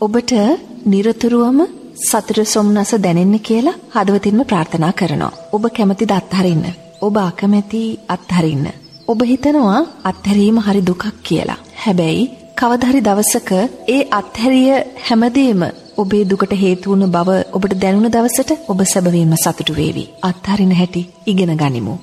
ඔබට নিরතුරුවම සතුට සොම්නස දැනෙන්න කියලා හදවතින්ම ප්‍රාර්ථනා කරනවා. ඔබ කැමතිද අත්හරින්න? ඔබ අකමැති අත්හරින්න. ඔබ හිතනවා අත්හැරීම හරි දුකක් කියලා. හැබැයි කවදාහරි දවසක ඒ අත්හැරිය හැමදේම ඔබේ දුකට හේතු වුණ බව ඔබට දැනුණ දවසට ඔබ සැබවින්ම සතුටු වේවි. අත්හරින හැටි ඉගෙන ගනිමු.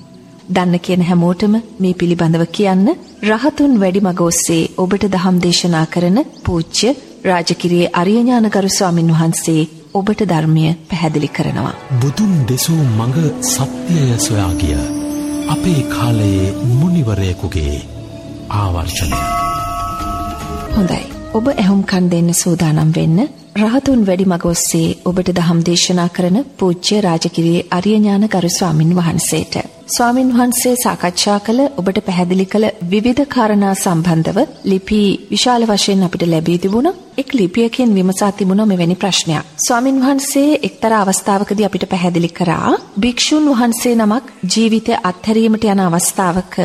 දන්න කියන හැමෝටම මේ පිළිබඳව කියන්න රහතුන් වැඩි මග ඔස්සේ ඔබට දහම් දේශනා කරන පූජ්‍ය රාජකිරියේ අරියඥානගරු ස්වාමින් වහන්සේ ඔබට ධර්මය පැහැදිලි කරනවා. බුදුන් දෙසූ මඟ සත්‍යය සොයා ගිය අපේ කාලයේ මුනිවරයෙකුගේ ආවර්ෂණය. හොඳයි. ඔබ ඇහුම් කන් දෙන්න සූදානම් වෙන්න රහතුන් වැඩි මග ඔස්සේ ඔබට දහම් දේශනා කරන පූජ්‍ය රාජකිරියේ අරියඥාන ගරු ස්වාමින් වහන්සේට ස්වාමින් වහන්සේ සාකච්ඡා කළ ඔබට පැහැදිලි කළ විවිධ කාරණා සම්බන්ධව ලිපි විශාල වශයෙන් අපිට ලැබී තිබුණා. එක් ලිපියකින් විමසා තිබුණා මෙවැනි ප්‍රශ්නයක්. ස්වාමින් වහන්සේ එක්තරා අවස්ථාවකදී අපිට පැහැදිලි කරා භික්ෂුන් වහන්සේ නමක් ජීවිතය අත්හැරීමට යන අවස්ථාවක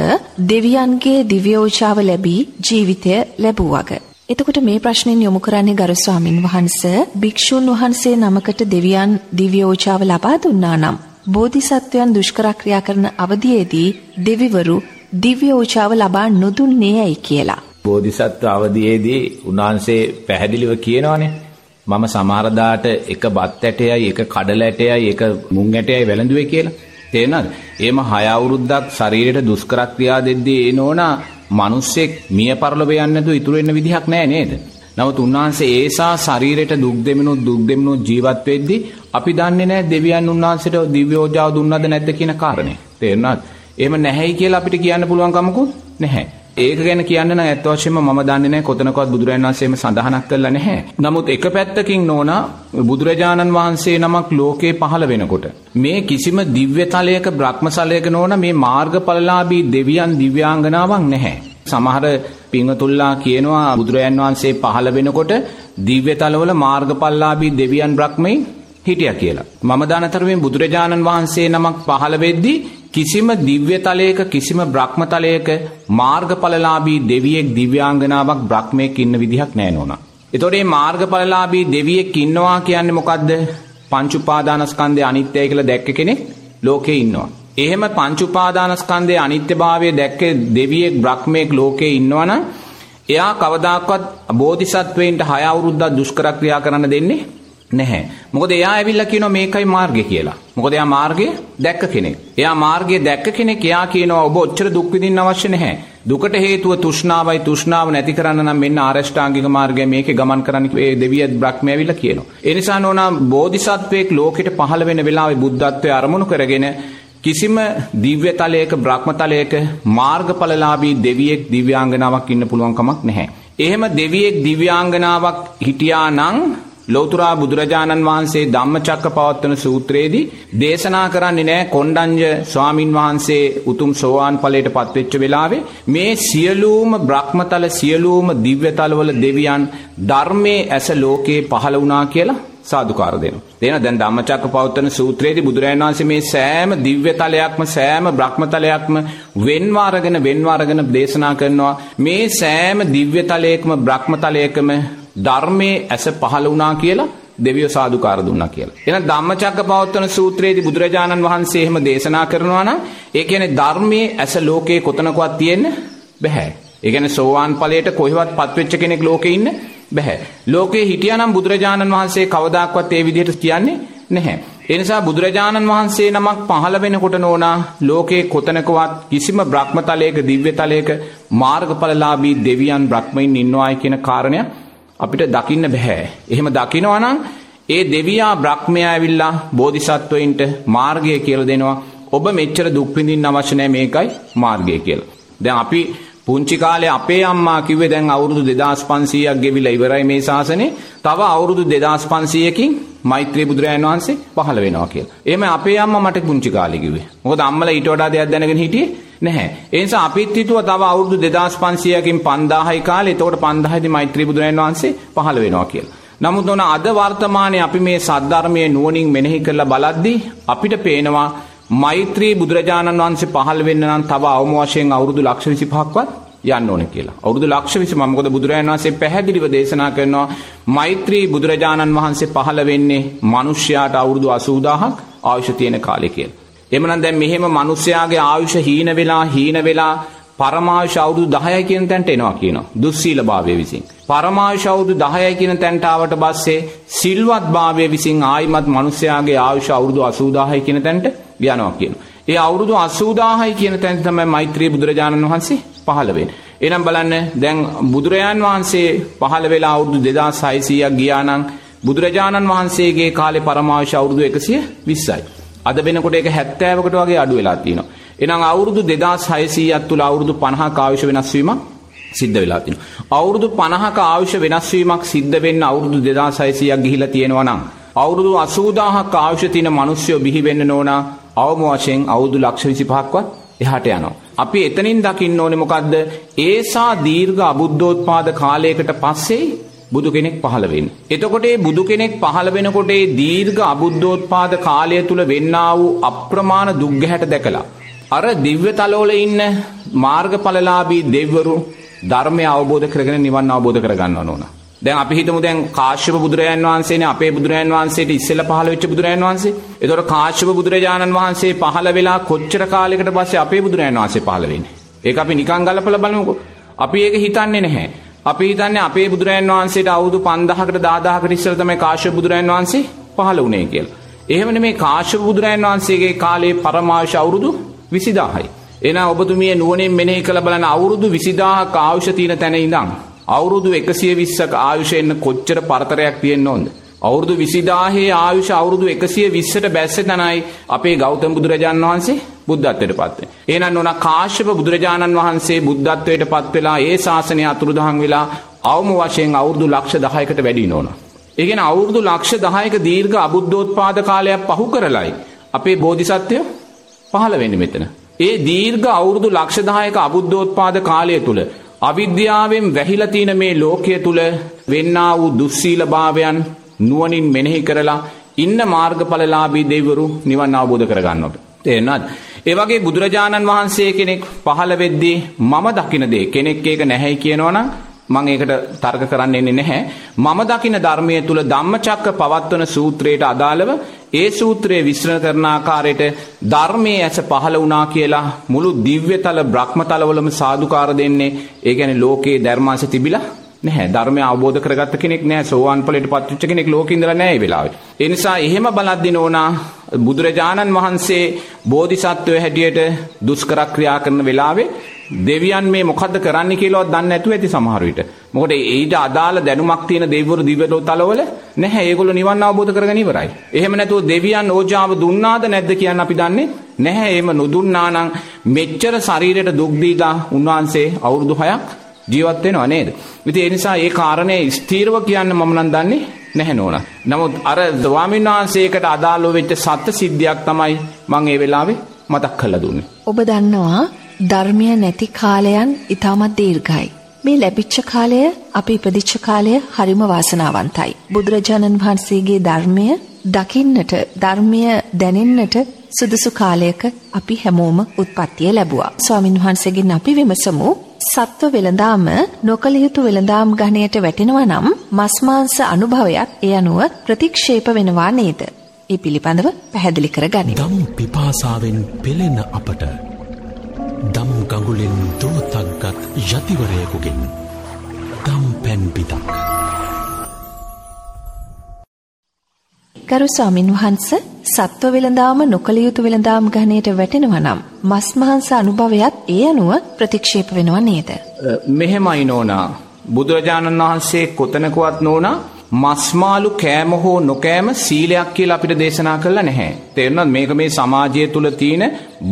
දෙවියන්ගේ දිව්‍යෝචාව ලැබී ජීවිතය ලැබුවාග. එතකොට මේ ප්‍රශ්නෙන් යොමු කරන්නේ ගරු ස්වාමින් වහන්සේ භික්ෂුන් වහන්සේ නමකට දෙවියන් දිව්‍යෝචාව ලබා දුන්නා නම් බෝධිසත්වයන් දුෂ්කර ක්‍රියා කරන අවධියේදී දෙවිවරු දිව්‍ය ඕචාව ලබා නොදුන්නේ ඇයි කියලා. බෝධිසත්ව අවධියේදී උන්වහන්සේ පැහැදිලිව කියනවානේ මම සමහරදාට එක බත් ඇටයයි එක කඩල ඇටයයි එක මුං ඇටයයි වැළඳුවේ කියලා. තේරෙනවද? එහෙම හය අවුරුද්දක් ශරීරයට දුෂ්කර ක්‍රියා දෙද්දී එනෝනා මිනිස්සෙක් මිය පරලොව යන්නේ නැතුව ඉතුරු වෙන්න විදිහක් නැහැ නේද? නමුත් උන්වහන්සේ ඒසා ශරීරයට දුක් දෙමිනුත් දුක් දෙමිනුත් ජීවත් වෙද්දී අපි දන්නේ නැහැ දෙවියන් උන්වහන්සේට දිව්‍යෝජාව දුන්නද නැද්ද කියන කාරණේ. තේරුණාද? එහෙම නැහැයි කියලා අපිට කියන්න පුළුවන් කමකුත් නැහැ. ඒක ගැන කියන්න නම් ඇත්ත වශයෙන්ම මම දන්නේ නැහැ කොතනකවත් බුදුරජාණන් වහන්සේම සඳහනක් කළා නැහැ. නමුත් එක පැත්තකින් නෝනා බුදුරජාණන් වහන්සේ නමක් ලෝකේ පහළ වෙනකොට මේ කිසිම දිව්‍ය තලයක බ්‍රහ්මසලයක නෝනා මේ මාර්ගඵලලාභී දෙවියන් දිව්‍යාංගනාවක් නැහැ. සමහර පිංගතුල්ලා කියනවා බුදුරජාන් වහන්සේ පහළ වෙනකොට දිව්‍ය තලවල මාර්ගඵලලාභී දෙවියන් බ්‍රහ්මයි හිටියා කියලා. මම දානතරමින් බුදුරජාණන් වහන්සේ නමක් පහළ වෙද්දී කිසිම දිව්‍ය තලයක කිසිම බ්‍රහ්ම තලයක මාර්ගඵලලාභී දෙවියෙක් දිව්‍යාංගනාවක් බ්‍රහ්මයෙක් ඉන්න විදිහක් නැහැ නෝනා. එතකොට මේ මාර්ගඵලලාභී දෙවියෙක් ඉන්නවා කියන්නේ මොකද්ද? පංච උපාදානස්කන්ධය අනිත්‍යයි කියලා දැක්ක කෙනෙක් ලෝකේ ඉන්නවා. එහෙම පංච උපාදානස්කන්ධයේ අනිත්‍යභාවය දැක්ක දෙවියෙක් බ්‍රහ්මයෙක් ලෝකේ ඉන්නවනම් එයා කවදාකවත් බෝධිසත්වයින්ට 6 අවුරුද්දක් දුෂ්කර ක්‍රියා කරන්න දෙන්නේ නැහැ. මොකද එයා ඇවිල්ලා කියනවා මේකයි මාර්ගය කියලා. මොකද එයා මාර්ගය දැක්ක කෙනෙක්. එයා මාර්ගය දැක්ක කෙනෙක් එයා කියනවා ඔබ ඔච්චර දුක් විඳින්න අවශ්‍ය නැහැ. දුකට හේතුව තෘෂ්ණාවයි තෘෂ්ණාව නැති කරන්න නම් මෙන්න ආරෂ්ඨාංගික මාර්ගය මේකේ ගමන් කරන්න ඒ දෙවියත් බ්‍රහ්මය ඇවිල්ලා කියනවා. ඒ නිසා නෝනා බෝධිසත්වයෙක් ලෝකෙට පහළ වෙන වෙලාවේ බුද්ධත්වයේ අරමුණු කරගෙන කිසිම දිව්‍ය තලයක බ්‍රහ්ම තලයක මාර්ගඵලලාභී දෙවියෙක් දිව්‍යාංගනාවක් ඉන්න පුළුවන් කමක් නැහැ. එහෙම දෙවියෙක් දිව්‍යාංගනාවක් හිටියා නම් ලෞතුරා බුදුරජාණන් වහන්සේ ධම්මචක්කපවත්තන සූත්‍රයේදී දේශනා කරන්නේ නැහැ කොණ්ඩඤ්ඤ ස්වාමින් වහන්සේ උතුම් සෝවාන් ඵලයට පත්වෙච්ච වෙලාවේ මේ සියලුම බ්‍රහ්මතල සියලුම දිව්‍යතලවල දෙවියන් ධර්මයේ ඇස ලෝකේ පහළ වුණා කියලා සාදුකාර දෙනවා. තේන දැන් ධම්මචක්කපවත්තන සූත්‍රයේදී බුදුරජාණන් වහන්සේ මේ සෑම දිව්‍යතලයක්ම සෑම බ්‍රහ්මතලයක්ම වෙන්ව අරගෙන වෙන්ව අරගෙන දේශනා කරනවා මේ සෑම දිව්‍යතලයකම බ්‍රහ්මතලයකම ධර්මයේ ඇස පහළ වුණා කියලා දෙවියෝ සාදුකාර දුන්නා කියලා. එහෙනම් ධම්මචක්කපවත්තන සූත්‍රයේදී බුදුරජාණන් වහන්සේ එහෙම දේශනා කරනවා නම් ඒ කියන්නේ ධර්මයේ ඇස ලෝකේ කොතනකවත් තියෙන්න බෑ. ඒ කියන්නේ සෝවාන් ඵලයට කොහෙවත් පත්වෙච්ච කෙනෙක් ලෝකේ ඉන්න බෑ. ලෝකේ හිටියානම් බුදුරජාණන් වහන්සේ කවදාක්වත් ඒ විදිහට කියන්නේ නැහැ. ඒ නිසා බුදුරජාණන් වහන්සේ නමක් පහළ වෙනකොට නෝනා ලෝකේ කොතනකවත් කිසිම බ්‍රහ්මතලයක දිව්‍යතලයක මාර්ගඵලලාභී දෙවියන් බ්‍රහ්මයින් ඉන්නවායි කියන කාරණය අපිට දකින්න බෑ. එහෙම දකිනවා නම් ඒ දෙවියා බ්‍රහ්මයා ඇවිල්ලා බෝධිසත්වයින්ට මාර්ගය කියලා දෙනවා. ඔබ මෙච්චර දුක් විඳින්න අවශ්‍ය නැහැ මේකයි මාර්ගය කියලා. දැන් අපි පුංචි කාලේ අපේ අම්මා කිව්වේ දැන් අවුරුදු 2500ක් ගෙවිලා ඉවරයි මේ ශාසනේ. තව අවුරුදු 2500කින් මෛත්‍රී බුදුරජාණන් වහන්සේ පහළ වෙනවා කියලා. එහෙම අපේ අම්මා මට පුංචි කාලේ කිව්වේ. මොකද අම්මලා ඊට වඩා දෙයක් දැනගෙන හිටියේ නැහැ. ඒ නිසා අපිත් හිතුවා තව අවුරුදු 2500කින් 5000යි කාලේ. එතකොට 5000දී මෛත්‍රී බුදුරජාණන් වහන්සේ පහළ වෙනවා කියලා. නමුත් ඔන අද වර්තමානයේ අපි මේ සද්ධර්මයේ නුවණින් මෙනෙහි කරලා බලද්දී අපිට පේනවා මෛත්‍රී බුදුරජාණන් වහන්සේ පහළ වෙන්න නම් තව අවම වශයෙන් අවුරුදු ලක්ෂ 25ක්වත් යන්න ඕන කියලා. අවුරුදු ලක්ෂ 20 මම මොකද බුදුරජාණන් වහන්සේ පැහැදිලිව දේශනා කරනවා මෛත්‍රී බුදුරජාණන් වහන්සේ පහළ වෙන්නේ මිනිස්යාට අවුරුදු 80000ක් ආයුෂ තියෙන කාලේ කියලා. එhmenan දැන් මෙහෙම මිනිස්යාගේ ආයුෂ හීන වෙලා හීන වෙලා පරමායුෂ අවුරුදු 10යි කියන තැනට එනවා කියනවා. දුස්සීලභාවය විසින්. පරමායුෂ අවුරුදු 10යි කියන තැනට ආවට පස්සේ සිල්වත් භාවය විසින් ආයිමත් මිනිස්යාගේ ආයුෂ අවුරුදු 80000යි කියන තැනට යනවා කියනවා. ඒ අවුරුදු 80000යි කියන තැන තමයි මෛත්‍රී බුදුරජාණන් වහන්සේ පහළ වෙන්නේ. එහෙනම් බලන්න දැන් බුදුරජාන් වහන්සේ පහළ වෙලා අවුරුදු 2600ක් ගියා නම් බුදුරජාණන් වහන්සේගේ කාලේ පරමාවශ අවුරුදු 120යි. අද වෙනකොට ඒක 70කට වගේ අඩු වෙලා තියෙනවා. එහෙනම් අවුරුදු 2600ක් තුල අවුරුදු 50ක ආයුෂ වෙනස් වීමක් සිද්ධ වෙලා තියෙනවා. අවුරුදු 50ක ආයුෂ වෙනස් වීමක් සිද්ධ වෙන්න අවුරුදු 2600ක් ගිහිලා තියෙනවා නම් අවුරුදු 80000ක ආයුෂ තියෙන මිනිස්සු බිහි වෙන්න ඕන අවම වශයෙන් අවුරුදු ලක්ෂ 25ක්වත් එහාට යනවා. අපි එතනින් දකින්න ඕනේ මොකද්ද? ඒසා දීර්ඝ අබුද්ධෝත්පාද කාලයකට පස්සේ බුදු කෙනෙක් පහළ වෙන්නේ. එතකොට මේ බුදු කෙනෙක් පහළ වෙනකොට මේ දීර්ඝ අබුද්ධෝත්පාද කාලය තුල වෙන්නා වූ අප්‍රමාණ දුක් ගැහැට දැකලා අර දිව්‍ය තලවල ඉන්න මාර්ගඵලලාභී දෙවිවරු ධර්මය අවබෝධ කරගෙන නිවන් අවබෝධ කරගන්නව ඕන. දැන් අපි හිතමු දැන් කාශ්‍යප බුදුරජාන් වහන්සේනේ අපේ බුදුරජාන් වහන්සේට ඉස්සෙල්ලා පහළ වෙච්ච බුදුරජාන් වහන්සේ. ඒතකොට කාශ්‍යප බුදුරජාණන් වහන්සේ පහළ වෙලා කොච්චර කාලයකට පස්සේ අපේ බුදුරජාන් වහන්සේ පහළ වෙන්නේ. ඒක අපි නිකන් ගලපලා බලමුකෝ. අපි ඒක හිතන්නේ නැහැ. අපි හිතන්නේ අපේ බුදුරජාන් වහන්සේට අවුරුදු 5000කට 10000කට ඉස්සෙල්ලා තමයි කාශ්‍යප බුදුරජාන් වහන්සේ පහළ වුණේ කියලා. එහෙම නෙමේ කාශ්‍යප බුදුරජාන් වහන්සේගේ කාලේ පරමාවශ අවුරුදු 20000යි. එහෙනම් ඔබතුමිය නුවණින් මෙනෙහි කළ බලන අවුරුදු 20000ක ආයුෂ තියෙන තැන ඉඳන් අවුරුදු 120ක ආයුෂ එන්න කොච්චර පරතරයක් තියෙන්න ඕනද? අවුරුදු 20000 ආයුෂ අවුරුදු 120ට බැස්සේ තනයි අපේ ගෞතම බුදුරජාණන් වහන්සේ බුද්ධත්වයට පත් වෙන්නේ. එහෙනම් නෝනා කාශ්‍යප බුදුරජාණන් වහන්සේ බුද්ධත්වයට පත් වෙලා ඒ ශාසනය අතුරුදහන් වෙලා අවම වශයෙන් අවුරුදු ලක්ෂ 10කට වැඩි නෝනා. ඒ කියන්නේ අවුරුදු ලක්ෂ 10ක දීර්ඝ අබුද්ධෝත්පාද කාලයක් පහු කරලයි අපේ බෝධිසත්වය පහළ වෙන්නේ මෙතන. ඒ දීර්ඝ අවුරුදු ලක්ෂ 10ක අබුද්ධෝත්පාද කාලය තුල අවිද්‍යාවෙන් වැහිලා තියෙන මේ ලෝකය තුල වෙන්නා වූ දුස්සීලභාවයන් නුවණින් මෙනෙහි කරලා ඉන්න මාර්ගඵලලාභී දෙවිවරු නිවන් අවබෝධ කරගන්නවට. තේරෙනවද? ඒ වගේ බුදුරජාණන් වහන්සේ කෙනෙක් පහළ වෙද්දී මම දකින දේ කෙනෙක් ඒක නැහැයි කියනවනම් මම ඒකට තර්ක කරන්න එන්නේ නැහැ. මම දකින ධර්මයේ තුල ධම්මචක්ක පවත්වන සූත්‍රයට අදාළව ඒ සූත්‍රයේ විශ්ලේෂණ කරන ආකාරයට ධර්මයේ ඇස පහළ වුණා කියලා මුළු දිව්‍යතල බ්‍රහ්මතලවලම සාදුකාර දෙන්නේ. ඒ කියන්නේ ලෝකේ ධර්මාංශ තිබිලා නැහැ. ධර්මය අවබෝධ කරගත්ත කෙනෙක් නැහැ. සෝවාන් ඵලයට පත්වෙච්ච කෙනෙක් ලෝකේ ඉඳලා නැහැ මේ වෙලාවේ. ඒ නිසා එහෙම බලද්දී නෝනා බුදුරජාණන් වහන්සේ බෝධිසත්වය හැටියට දුෂ්කර ක්‍රියා කරන වෙලාවේ දෙවියන් මේ මොකද්ද කරන්න කියලාවත් දන්නේ නැතුව ඇති සමහර විට. මොකද ඊට අදාළ දැනුමක් තියෙන දෙවිවරු දිව්‍යලෝ තලවල නැහැ. ඒගොල්ලෝ නිවන් අවබෝධ කරගෙන ඉවරයි. එහෙම නැතුව දෙවියන් ඕජාව දුන්නාද නැද්ද කියන්න අපි දන්නේ නැහැ. එහෙම නොදුන්නා නම් මෙච්චර ශරීරයට දුක් දීලා උන්වහන්සේ අවුරුදු 6ක් ජීවත් වෙනව නේද? ඉතින් ඒ නිසා ඒ කාරණේ ස්ථීරව කියන්න මම නම් දන්නේ නැහැ නෝනා. නමුත් අර ස්වාමීන් වහන්සේකට අදාළව වෙච්ච සත්‍ය සිද්ධියක් තමයි මම ඒ වෙලාවේ මතක් කරලා දුන්නේ. ඔබ දන්නවා ධර්මය නැති කාලයන් ඊටමත් දීර්ඝයි. මේ ලැබිච්ච කාලය අපි ඉපදිච්ච කාලය හරිම වාසනාවන්තයි. බුදුරජාණන් වහන්සේගේ ධර්මය දකින්නට ධර්මය දැනෙන්නට සුදුසු කාලයක අපි හැමෝම උත්පත්තිය ලැබුවා. ස්වාමින් වහන්සේගෙන් අපි විමසමු සත්ව වෙළඳාම නොකළ යුතු වෙළඳාම් ගණයට වැටෙනවා නම් මස් මාංශ අනුභවයත් ඒ අනුව ප්‍රතික්ෂේප වෙනවා නේද? ඒ පිළිබඳව පැහැදිලි කර ගනිමු. දම් පිපාසාවෙන් පෙළෙන අපට දම් ගඟුලෙන් දුවතක්ගත් යතිවරයකුගෙන් දම් පැන් පිතක්. ගරු ස්වාමින් වහන්ස සත්ව වෙළඳාම නොකළ යුතු වෙළඳාම් ගණයට වැටෙනවා නම් මස් මහංස අනුභවයත් ඒ අනුව ප්‍රතික්ෂේප වෙනවා නේද? මෙහෙමයි නෝනා බුදුරජාණන් වහන්සේ කොතනකවත් නෝනා මස්මාලු කෑම හෝ නොකෑම සීලයක් කියලා අපිට දේශනා කළා නැහැ. තේරුණාද මේක මේ සමාජය තුල තියෙන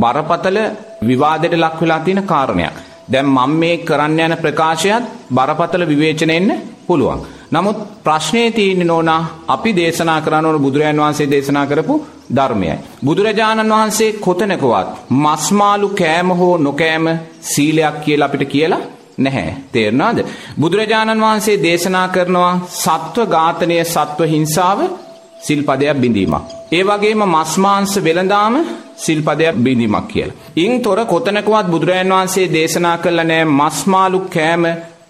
බරපතල විවාදයට ලක් වෙලා තියෙන කාරණයක්. දැන් මම මේ කරන්න යන ප්‍රකාශයත් බරපතල විවේචනෙන්න පුළුවන්. නමුත් ප්‍රශ්නේ තියෙන්නේ නෝනා අපි දේශනා කරන ඕන බුදුරජාන් වහන්සේ දේශනා කරපු ධර්මයයි. බුදුරජාණන් වහන්සේ කොතනකවත් මස්මාලු කෑම හෝ නොකෑම සීලයක් කියලා අපිට කියලා නැහැ. තේරුණාද? බුදුරජාණන් වහන්සේ දේශනා කරනවා සත්ව ඝාතනය සත්ව හිංසාව සිල්පදයක් බිඳීමක්. ඒ වගේම මස් මාංශ වෙළඳාම සිල්පදයක් බිඳීමක් කියලා. ඉන් තොර කොතනකවත් බුදුරජාන් වහන්සේ දේශනා කළා නෑ මස්මාලු කෑම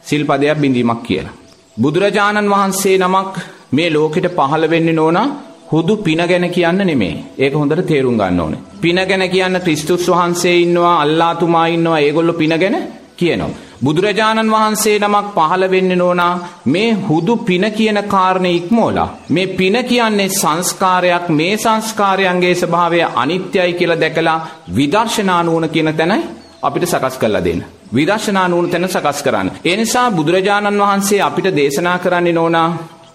සිල්පදයක් බිඳීමක් කියලා. බුදුරජාණන් වහන්සේ නමක් මේ ලෝකෙට පහළ වෙන්නේ නෝනා හුදු පින ගැන කියන්න නෙමේ. ඒක හොඳට තේරුම් ගන්න ඕනේ. පින ගැන කියන්න ක්‍රිස්තුස් වහන්සේ ඉන්නවා, අල්ලාතුමා ඉන්නවා, ඒගොල්ලෝ පින ගැන කියනවා. බුදුරජාණන් වහන්සේ නමක් පහළ වෙන්න නෝනා මේ හුදු පින කියන කාරණය ඉක්මෝලා. මේ පින කියන්නේ සංස්කාරයක් මේ සංස්කාරයන්ගේ ස්වභාවය අනිත්‍යයි කියලා දැකලා විදර්ශනා නුවණ කියන තැනයි අපිට සකස් කරලා දෙන්න. විදර්ශනා නුවණ තැන සකස් කරන්න. ඒ නිසා බුදුරජාණන් වහන්සේ අපිට දේශනා කරන්නේ නෝනා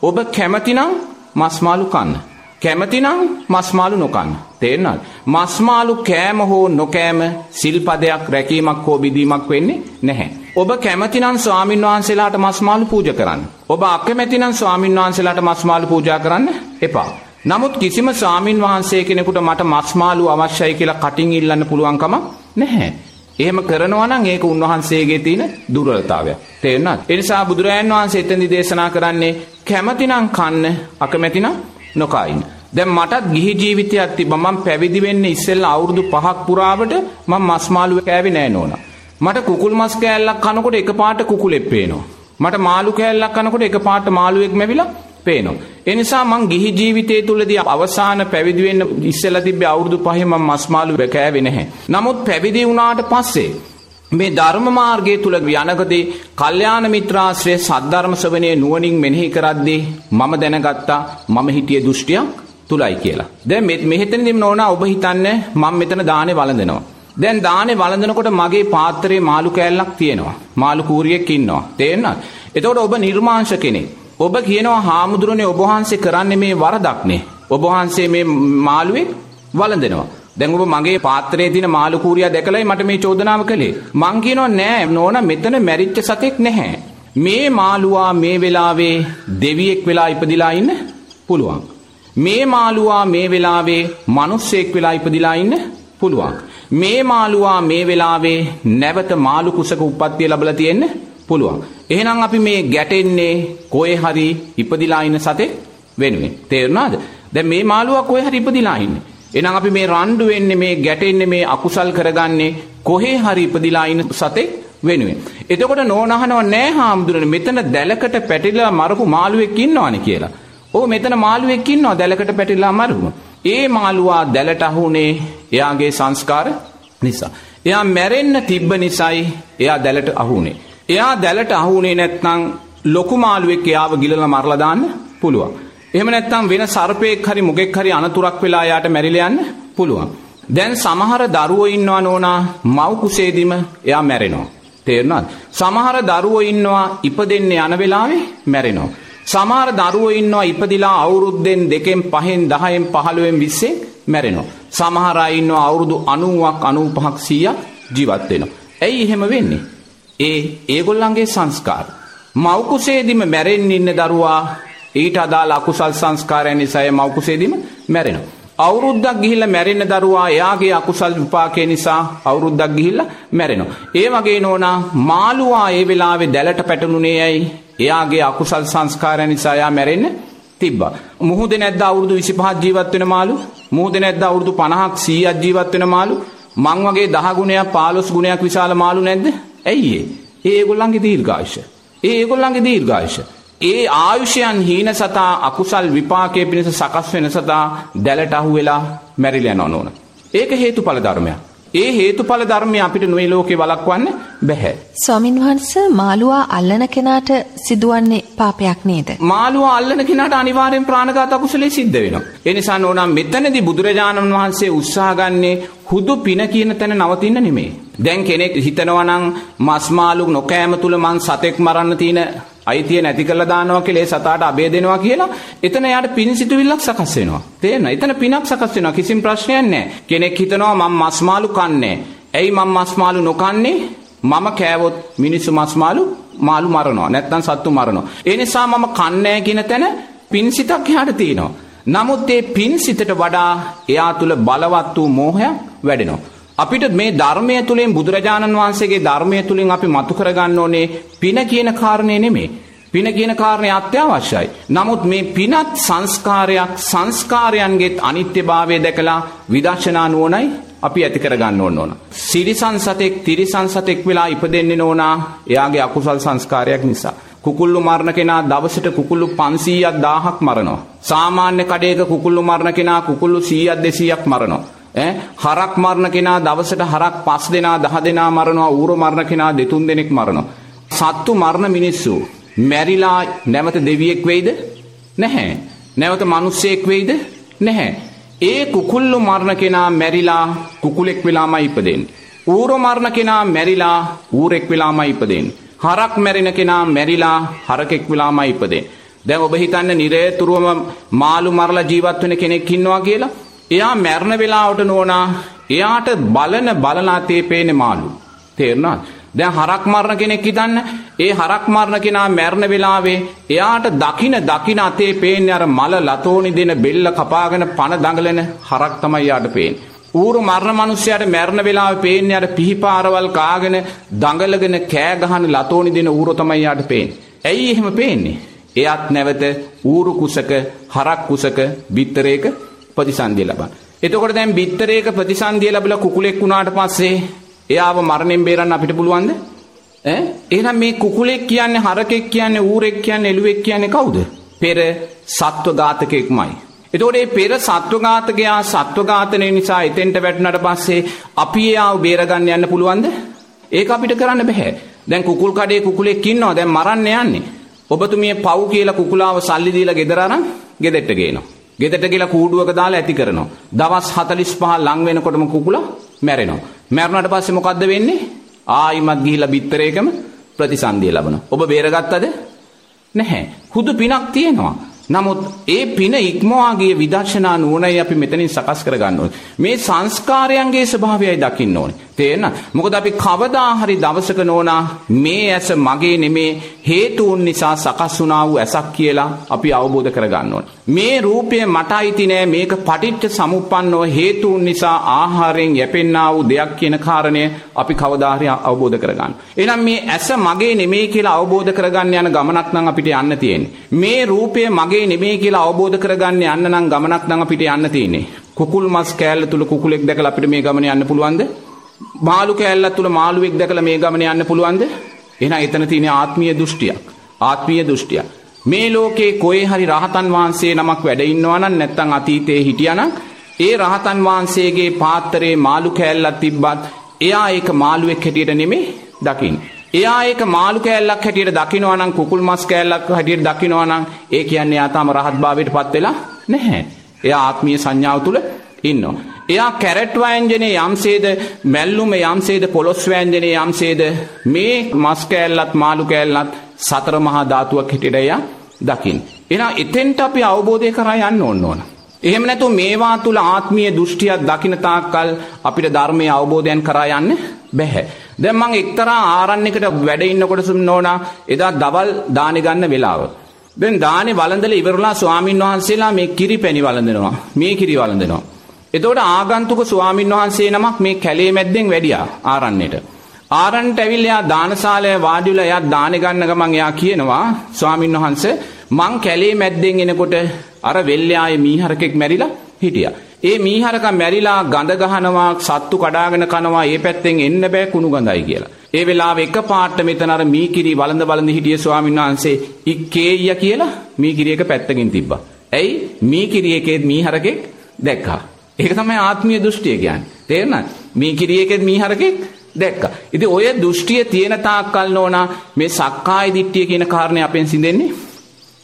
ඔබ කැමතිනම් මස්මාලු කන්න. කැමතිනම් මස්මාලු නොකන්න. තේරෙනවද? මස්මාලු කෑම හෝ නොකෑම සිල්පදයක් රැකීමක් හෝ බිදීමක් වෙන්නේ නැහැ. ඔබ කැමතිනම් ස්වාමින් වහන්සේලාට මස්මාලු පූජා කරන්න. ඔබ අකමැතිනම් ස්වාමින් වහන්සේලාට මස්මාලු පූජා කරන්න එපා. නමුත් කිසිම ස්වාමින් වහන්සේ කෙනෙකුට මට මස්මාලු අවශ්‍යයි කියලා කටින් ඉල්ලන්න පුළුවන් කමක් නැහැ. එහෙම කරනවා නම් ඒක උන්වහන්සේගේ තියෙන දුර්වලතාවය. තේරුණාද? ඒ නිසා බුදුරජාණන් වහන්සේ එතෙන්දි දේශනා කරන්නේ කැමතිනම් කන්න අකමැතිනම් නොකා ඉන්න. දැන් මටත් ගිහි ජීවිතයක් තිබ්බා. මම පැවිදි වෙන්නේ ඉස්සෙල්ලා අවුරුදු 5ක් පුරාවට මම මස් මාළු කෑවේ නෑ නෝනා. මට කුකුල් මස් කෑල්ලක් කනකොට එකපාරට කුකුලෙක් පේනවා. මට මාළු කෑල්ලක් කනකොට එකපාරට මාළුවෙක් මැවිලා පේනවා. ඒ නිසා මං ගිහි ජීවිතය තුලදී අවසාන පැවිදි වෙන්න ඉස්සෙල්ලා තිබ්බේ අවුරුදු 5 මම මස් මාළු කෑවේ නැහැ. නමුත් පැවිදි වුණාට පස්සේ මේ ධර්ම මාර්ගය තුල යනකදී කල්යාණ මිත්‍රාශ්‍රය සද්ධර්ම ශ්‍රවණයේ නුවණින් මෙනෙහි කරද්දී මම දැනගත්තා මම හිටියේ දෘෂ්ටියක් තුලයි කියලා. දැන් මෙහෙතනදී නෝනා ඔබ හිතන්නේ මම මෙතන දානේ වළඳනවා. දැන් දානේ වළඳනකොට මගේ පාත්‍රයේ මාළු කෑල්ලක් තියෙනවා. මාළු කූරියෙක් ඉන්නවා. තේරෙනවද? එතකොට ඔබ නිර්මාංශ කෙනෙක්. ඔබ කියනවා හාමුදුරනේ ඔබ වහන්සේ කරන්නේ මේ වරදක්නේ. ඔබ වහන්සේ මේ මාළුවෙක් වළඳනවා. දැන් ඔබ මගේ පාත්‍රයේ තියෙන මාළු කූරියා දැකලායි මට මේ චෝදනාව කළේ. මං කියනවා නෑ නෝනා මෙතන මැරිච්ච සතෙක් නැහැ. මේ මාළුවා මේ වෙලාවේ දෙවියෙක් වෙලා ඉපදිලා ඉන්න පුළුවන්. මේ මාළුවා මේ වෙලාවේ මිනිස්සෙක් වෙලා ඉපදිලා ඉන්න පුළුවන්. මේ මාළුවා මේ වෙලාවේ නැවත මාළු කුසක උප්පත්තිය ලැබලා තියෙන්න පුළුවන්. එහෙනම් අපි මේ ගැටෙන්නේ කොහේ හරි ඉපදිලා ඉන්න සතෙක් වෙනුවෙන්. තේරුණාද? දැන් මේ මාළුවා කොහේ හරි ඉපදිලා ඉන්නේ. එහෙනම් අපි මේ රණ්ඩු වෙන්නේ මේ ගැටෙන්නේ මේ අකුසල් කරගන්නේ කොහේ හරි ඉපදිලා ඉන්න සතෙක් වෙනුවෙන්. එතකොට නෝනහනව නෑ හාමුදුරනේ මෙතන දැලකට පැටිලා මරපු මාළුවෙක් ඉන්නවනේ කියලා. ඔව් මෙතන මාළුවෙක් ඉන්නවා දැලකට පැටිලා මරපු. ඒ මාළුවා දැලට අහුනේ එයාගේ සංස්කාර නිසා. එයා මැරෙන්න තිබ්බ නිසායි එයා දැලට අහුනේ. එයා දැලට අහුනේ නැත්නම් ලොකු මාළුවෙක් එයාව ගිලලා මරලා දාන්න පුළුවන්. එහෙම නැත්නම් වෙන සර්පයෙක් හරි මොකෙක් හරි අනතුරක් වෙලා යාට මැරිලා යන්න පුළුවන්. දැන් සමහර දරුවෝ ඉන්නවා නෝනා මව් කුසේදීම එයා මැරෙනවා. තේරුණාද? සමහර දරුවෝ ඉන්නවා ඉපදෙන්න යන වෙලාවේ මැරෙනවා. සමහර දරුවෝ ඉන්නවා ඉපදිලා අවුරුද්දෙන් දෙකෙන් පහෙන් 10න් 15න් 20න් මැරෙනවා. සමහර අය ඉන්නවා අවුරුදු 90ක් 95ක් 100ක් ජීවත් වෙනවා. ඇයි එහෙම වෙන්නේ? ඒ ඒගොල්ලන්ගේ සංස්කාර. මව් කුසේදීම මැරෙන්න ඉන්න දරුවා ඊට අදාළ අකුසල් සංස්කාරයන් නිසා මව් කුසේදීම මැරෙනවා. අවුරුද්දක් ගිහිල්ලා මැරෙන්න දරුවා එයාගේ අකුසල් විපාකේ නිසා අවුරුද්දක් ගිහිල්ලා මැරෙනවා. ඒ වගේ නෝනා මාළුවා ඒ වෙලාවේ දැලට පැටළුනේ ඇයි? එයාගේ අකුසල් සංස්කාරයන් නිසා එයා මැරෙන්න තිබ්බා. මුහුදේ නැද්ද අවුරුදු 25ක් ජීවත් වෙන මාළු? මුහුදේ නැද්ද අවුරුදු 50ක් 100ක් ජීවත් වෙන මාළු? මං වගේ 10 ගුණයක් 15 ගුණයක් විශාල මාළු නැද්ද? ඇයි ඒ? ඒ ඒගොල්ලන්ගේ දීර්ඝායුෂ. ඒ ඒගොල්ලන්ගේ දීර්ඝායුෂ. ඒ ආයුෂයන් හීන සතා අකුසල් විපාකයේ පිණිස සකස් වෙන සතා දැලට අහු වෙලා මැරිලා යනවා නෝන. ඒක හේතුඵල ධර්මයක්. ඒ හේතුඵල ධර්මය අපිට නොවේ ලෝකේ වළක්වන්න බැහැ. ස්වාමින් වහන්සේ මාළුවා අල්ලන කෙනාට සිදුවන්නේ පාපයක් නේද? මාළුවා අල්ලන කෙනාට අනිවාර්යෙන් ප්‍රාණඝාත අකුසලයේ සිද්ධ වෙනවා. ඒ නිසා නෝනා මෙතනදී බුදුරජාණන් වහන්සේ උත්සාහ ගන්නේ හුදු පින කියන තැන නවතින්න නෙමෙයි. දැන් කෙනෙක් හිතනවා නම් මස් මාළු නොකෑම තුල මං සතෙක් මරන්න තියෙන අයිතිය නැති කරලා දානවා කියලා ඒ සතාට අබේ දෙනවා කියලා එතන යාට පින් සිතුවිල්ලක් සකස් වෙනවා. තේරෙනවද? එතන පිනක් සකස් වෙනවා. කිසිම ප්‍රශ්නයක් නැහැ. කෙනෙක් හිතනවා මම මස් මාළු කන්නේ. ඇයි මම මස් මාළු නොකන්නේ? මම කෑවොත් මිනිස්සු මස් මාළු මාළු මරනවා. නැත්තම් සත්තු මරනවා. ඒ නිසා මම කන්නේ කියන තැන පින් සිතක් එහාට තියෙනවා. නමුත් ඒ පින් සිතට වඩා එයා තුල බලවත් වූ මෝහයක් වැඩෙනවා. අපිට මේ ධර්මය තුළින් බුදුරජාණන් වහන්සේගේ ධර්මය තුළින් අපි මතු කරගන්න ඕනේ පින කියන කාරණය නෙමේ. පින කියන කාරණය අත්‍යවශ්‍යයි. නමුත් මේ පිනත් සංස්කාරයක් සංස්කාරයන්ගේත් අනිත්‍යභාවය දැකලා විදර්ශනා නුවණයි අපි ඇති කරගන්න ඕන ඕන. සිරිසන් සතෙක් තිරිසන් සතෙක් වෙලා ඉපදෙන්නේ නෝනා එයාගේ අකුසල් සංස්කාරයක් නිසා. කුකුල්ලු මරණ කෙනා දවසට කුකුල්ලු 500ක් 1000ක් මරනවා. සාමාන්‍ය කඩේක කුකුල්ලු මරණ කෙනා කුකුල්ලු 100ක් 200ක් මරනවා. ඈ හරක් මරණ කෙනා දවසට හරක් 5 දෙනා 10 දෙනා මරනවා. ඌර මරණ කෙනා දෙතුන් දෙනෙක් මරනවා. සත්තු මරණ මිනිස්සු මැරිලා නැවත දෙවියෙක් වෙයිද? නැහැ. නැවත මිනිස්සෙක් වෙයිද? නැහැ. ඒ කුකුල්ලු මරණ කෙනා මැරිලා කුකුලෙක් වෙලාමයි ඉපදෙන්නේ. ඌර මරණ කෙනා මැරිලා ඌරෙක් වෙලාමයි ඉපදෙන්නේ. හරක් මැරෙන කෙනා මැරිලා හරකෙක් වෙලාමයි ඉපදෙන්නේ. දැන් ඔබ හිතන්න නිරේතුරුවම මාළු මරලා ජීවත් වෙන කෙනෙක් ඉන්නවා කියලා. එයා මැරෙන වෙලාවට නෝනා එයාට බලන බලනාතේ පේන්නේ මාළු. තේරුණාද? දැන් හරක් මරණ කෙනෙක් හිතන්න ඒ හරක් මරණ කෙනා මැරෙන වෙලාවේ එයාට දකින දකින අතේ පේන්නේ අර මල ලතෝනි දෙන බෙල්ල කපාගෙන පණ දඟලන හරක් තමයි යාට පේන්නේ. ඌරු මරණ මිනිස්සයාට මැරෙන වෙලාවේ පේන්නේ අර පිහිපාරවල් කාගෙන දඟලගෙන කෑ ගහන ලතෝනි දෙන ඌරු තමයි යාට පේන්නේ. ඇයි එහෙම පේන්නේ? එයත් නැවත ඌරු කුසක හරක් කුසක බිත්තරයක ප්‍රතිසන්දිය ලබන. එතකොට දැන් බිත්තරයක ප්‍රතිසන්දිය ලැබලා කුකුලෙක් වුණාට පස්සේ එයාව මරණයෙන් බේරන්න අපිට පුළුවන්ද? ඈ එහෙනම් මේ කුකුලෙක් කියන්නේ හරකෙක් කියන්නේ ඌරෙක් කියන්නේ එළුවෙක් කියන්නේ කවුද? පෙර සත්ව ඝාතකෙක්මයි. එතකොට මේ පෙර සත්ව ඝාතකයා සත්ව ඝාතනය නිසා එතෙන්ට වැටුණාට පස්සේ අපි එයාව බේරගන්න යන්න පුළුවන්ද? ඒක අපිට කරන්න බෑ. දැන් කුකුල් කඩේ කුකුලෙක් ඉන්නවා දැන් මරන්න යන්නේ. ඔබතුමිය පව් කියලා කුකුලාව සල්ලි දීලා ගෙදර අරන් ගෙදෙට්ට ගේනවා. ගෙදෙට්ට ගිහලා කූඩුවක දාලා ඇති කරනවා. දවස් 45 ලං වෙනකොටම කුකුලා මැරෙනවා. මැරුණාට පස්සේ මොකද්ද වෙන්නේ? ආයිමත් ගිහිලා බිත්තරේකම ප්‍රතිසන්දිය ලබනවා. ඔබ බේරගත්තද? නැහැ. හුදු පිනක් තියෙනවා. නමුත් ඒ පින ඉක්මවා ගිය විදර්ශනා නුවණයි අපි මෙතනින් සකස් කරගන්න ඕනේ. මේ සංස්කාරයන්ගේ ස්වභාවයයි දකින්න ඕනේ. තේරෙනවද? මොකද අපි කවදා හරි දවසක නෝනා මේ ඇස මගේ නෙමේ හේතුන් නිසා සකස් වුණා වූ ඇසක් කියලා අපි අවබෝධ කරගන්න ඕනේ. මේ රූපය මට අයිති නෑ මේක පටිච්ච සමුප්පන්නව හේතුන් නිසා ආහාරයෙන් යැපෙන්නා වූ දෙයක් කියන කාරණය අපි කවදා හරි අවබෝධ කරගන්න. එහෙනම් මේ ඇස මගේ නෙමේ කියලා අවබෝධ කරගන්න යන ගමනක් නම් අපිට යන්න තියෙන්නේ. මේ රූපය මගේ නෙමේ කියලා අවබෝධ කරගන්න යන්න නම් ගමනක් නම් අපිට යන්න තියෙන්නේ. කුකුල් මස් කෑල්ල තුල කුකුලෙක් දැකලා අපිට මේ ගමන යන්න පුළුවන්ද? මාළු කෑල්ලක් තුල මාළුවෙක් දැකලා මේ ගමන යන්න පුළුවන්ද? එහෙනම් එතන තියෙන ආත්මීය දෘෂ්ටියක්. ආත්මීය දෘෂ්ටියක්. මේ ලෝකේ කොහේ හරි රහතන් වහන්සේ නමක් වැඩ ඉන්නවා නම් නැත්නම් අතීතයේ හිටියානම් ඒ රහතන් වහන්සේගේ පාත්‍රයේ මාළු කෑල්ලක් තිබ්බත් එයා ඒක මාළුවෙක් හැටියට නෙමෙයි දකින්නේ. එයා ඒක මාළු කෑල්ලක් හැටියට දකිනවා නම් කුකුල් මස් කෑල්ලක් හැටියට දකිනවා නම් ඒ කියන්නේ එයා තාම රහත් භාවයට පත් වෙලා නැහැ. එයා ආත්මීය සංඥාව තුල ඉන්නවා. එයා කැරට් වෑංජනේ යම්සේද මැල්ලුම යම්සේද පොලොස් වෑංජනේ යම්සේද මේ මස් කෑල්ලත් මාළු කෑල්ලත් සතර මහා ධාතුවක් හැටියට එයා දකින්න. එහෙනම් එතෙන්ට අපි අවබෝධය කරා යන්න ඕන ඕන. එහෙම නැතු මේවා තුල ආත්මීය දෘෂ්ටියක් දකින තාක්කල් අපිට ධර්මයේ අවබෝධයන් කරා යන්න බැහැ. දැන් මම එක්තරා ආරණ්‍යයකට වැඩ ඉන්නකොට සුන්නෝනා එදා දවල් දානි ගන්න වෙලාව. දැන් දානේ වළඳලා ඉවරලා ස්වාමින් වහන්සේලා මේ කිරි පැණි වළඳනවා. මේ කිරි වළඳනවා. එතකොට ආගන්තුක ස්වාමින් වහන්සේ නමක් මේ කැලේ මැද්දෙන් වැඩියා ආරණ්‍යට. ආරණ්‍යට ඇවිල්ලා එයා දානශාලාවේ වාඩි වෙලා එයා දානේ ගන්න ගමන් එයා කියනවා ස්වාමින් වහන්සේ මං කැලේ මැද්දෙන් එනකොට අර වෙල්යායේ මීහරකෙක් මැරිලා හිටියා. ඒ මීහරකා මැරිලා ගඳ ගහනවා සත්තු කඩාගෙන කනවා ඒ පැත්තෙන් එන්න බෑ කුණු ගඳයි කියලා. ඒ වෙලාවේ එකපාරට මෙතන අර මීකිරි වළඳ වළඳ හිටිය ස්වාමීන් වහන්සේ ඉක්කේය කියලා මීකිරියක පැත්තකින් තිබ්බා. ඇයි මීකිරියකේ මීහරකෙක් දැක්කා. ඒක තමයි ආත්මීය දෘෂ්ටිය කියන්නේ. තේරෙනවද? මීකිරියකේ මීහරකෙක් දැක්කා. ඉතින් ඔය දෘෂ්ටිය තියෙන තාක්කල් නෝනා මේ සක්කාය දිට්ඨිය කියන කාරණේ අපෙන් සිඳෙන්නේ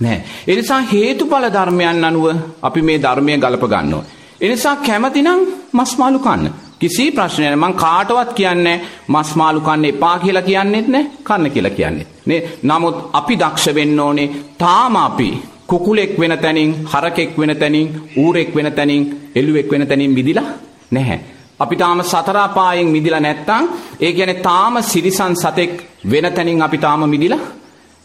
නැහැ. ඒ නිසා හේතුඵල ධර්මයන් අනුව අපි මේ ධර්මය ගලප ගන්න ඕනේ. ඒ නිසා කැමතිනම් මස් මාළු කන්න. කිසි ප්‍රශ්නයක් නැහැ. මං කාටවත් කියන්නේ මස් මාළු කන්න එපා කියලා කියන්නෙත් නැහැ. කන්න කියලා කියන්නෙත්. නේ? නමුත් අපි දක්ෂ වෙන්න ඕනේ. තාම අපි කුකුලෙක් වෙන තැනින්, හරකෙක් වෙන තැනින්, ඌරෙක් වෙන තැනින්, එළුවෙක් වෙන තැනින් මිදිලා නැහැ. අපි තාම සතර අපායෙන් මිදිලා නැත්තම් ඒ කියන්නේ තාම සිරිසන් සතෙක් වෙන තැනින් අපි තාම මිදිලා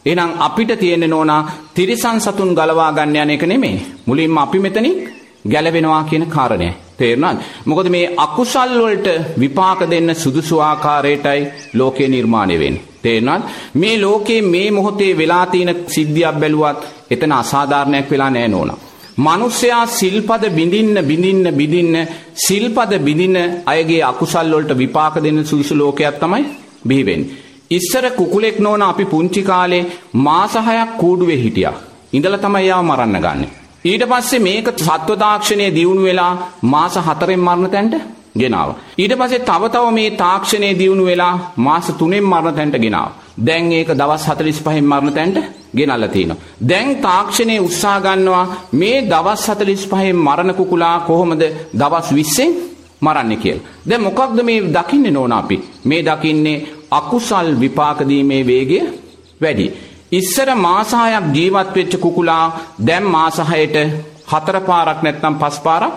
එහෙනම් අපිට තියෙන්නේ නෝනා තිරිසන් සතුන් ගලවා ගන්න යන එක නෙමෙයි. මුලින්ම අපි මෙතනින් ගැලවෙනවා කියන කාරණය. තේරුණාද? මොකද මේ අකුසල් වලට විපාක දෙන්න සුදුසු ආකාරයටයි ලෝකේ නිර්මාණය වෙන්නේ. තේරුණාද? මේ ලෝකේ මේ මොහොතේ වෙලා තියෙන සිද්ධියක් බැලුවත් එතන අසාධාරණයක් වෙලා නැහැ නෝනා. මිනිස්සයා සිල්පද බිඳින්න බිඳින්න බිඳින්න සිල්පද බිඳින අයගේ අකුසල් වලට විපාක දෙන සුසු ලෝකයක් තමයි බිහි වෙන්නේ. ඉස්සර කුකුලෙක් නෝන අපි පුංචි කාලේ මාස 6ක් කූඩුවේ හිටියා. ඉඳලා තමයි යාව මරන්න ගන්නේ. ඊට පස්සේ මේක සත්ව තාක්ෂණය දියුණු වෙලා මාස 4න් මරණ තැනට ගෙනාව. ඊට පස්සේ තව තව මේ තාක්ෂණය දියුණු වෙලා මාස 3න් මරණ තැනට ගෙනාව. දැන් ඒක දවස් 45න් මරණ තැනට ගෙනල්ලා තිනවා. දැන් තාක්ෂණයේ උත්සාහ ගන්නවා මේ දවස් 45න් මරණ කුකුලා කොහොමද දවස් 20න් මරන්නේ කියලා. දැන් මොකක්ද මේ දකින්නේ නෝන අපි? මේ දකින්නේ අකුසල් විපාක දීමේ වේගය වැඩි. ඉස්සර මාස 6ක් ජීවත් වෙච්ච කුකුලා දැන් මාස 6ට හතර පාරක් නැත්නම් පස් පාරක්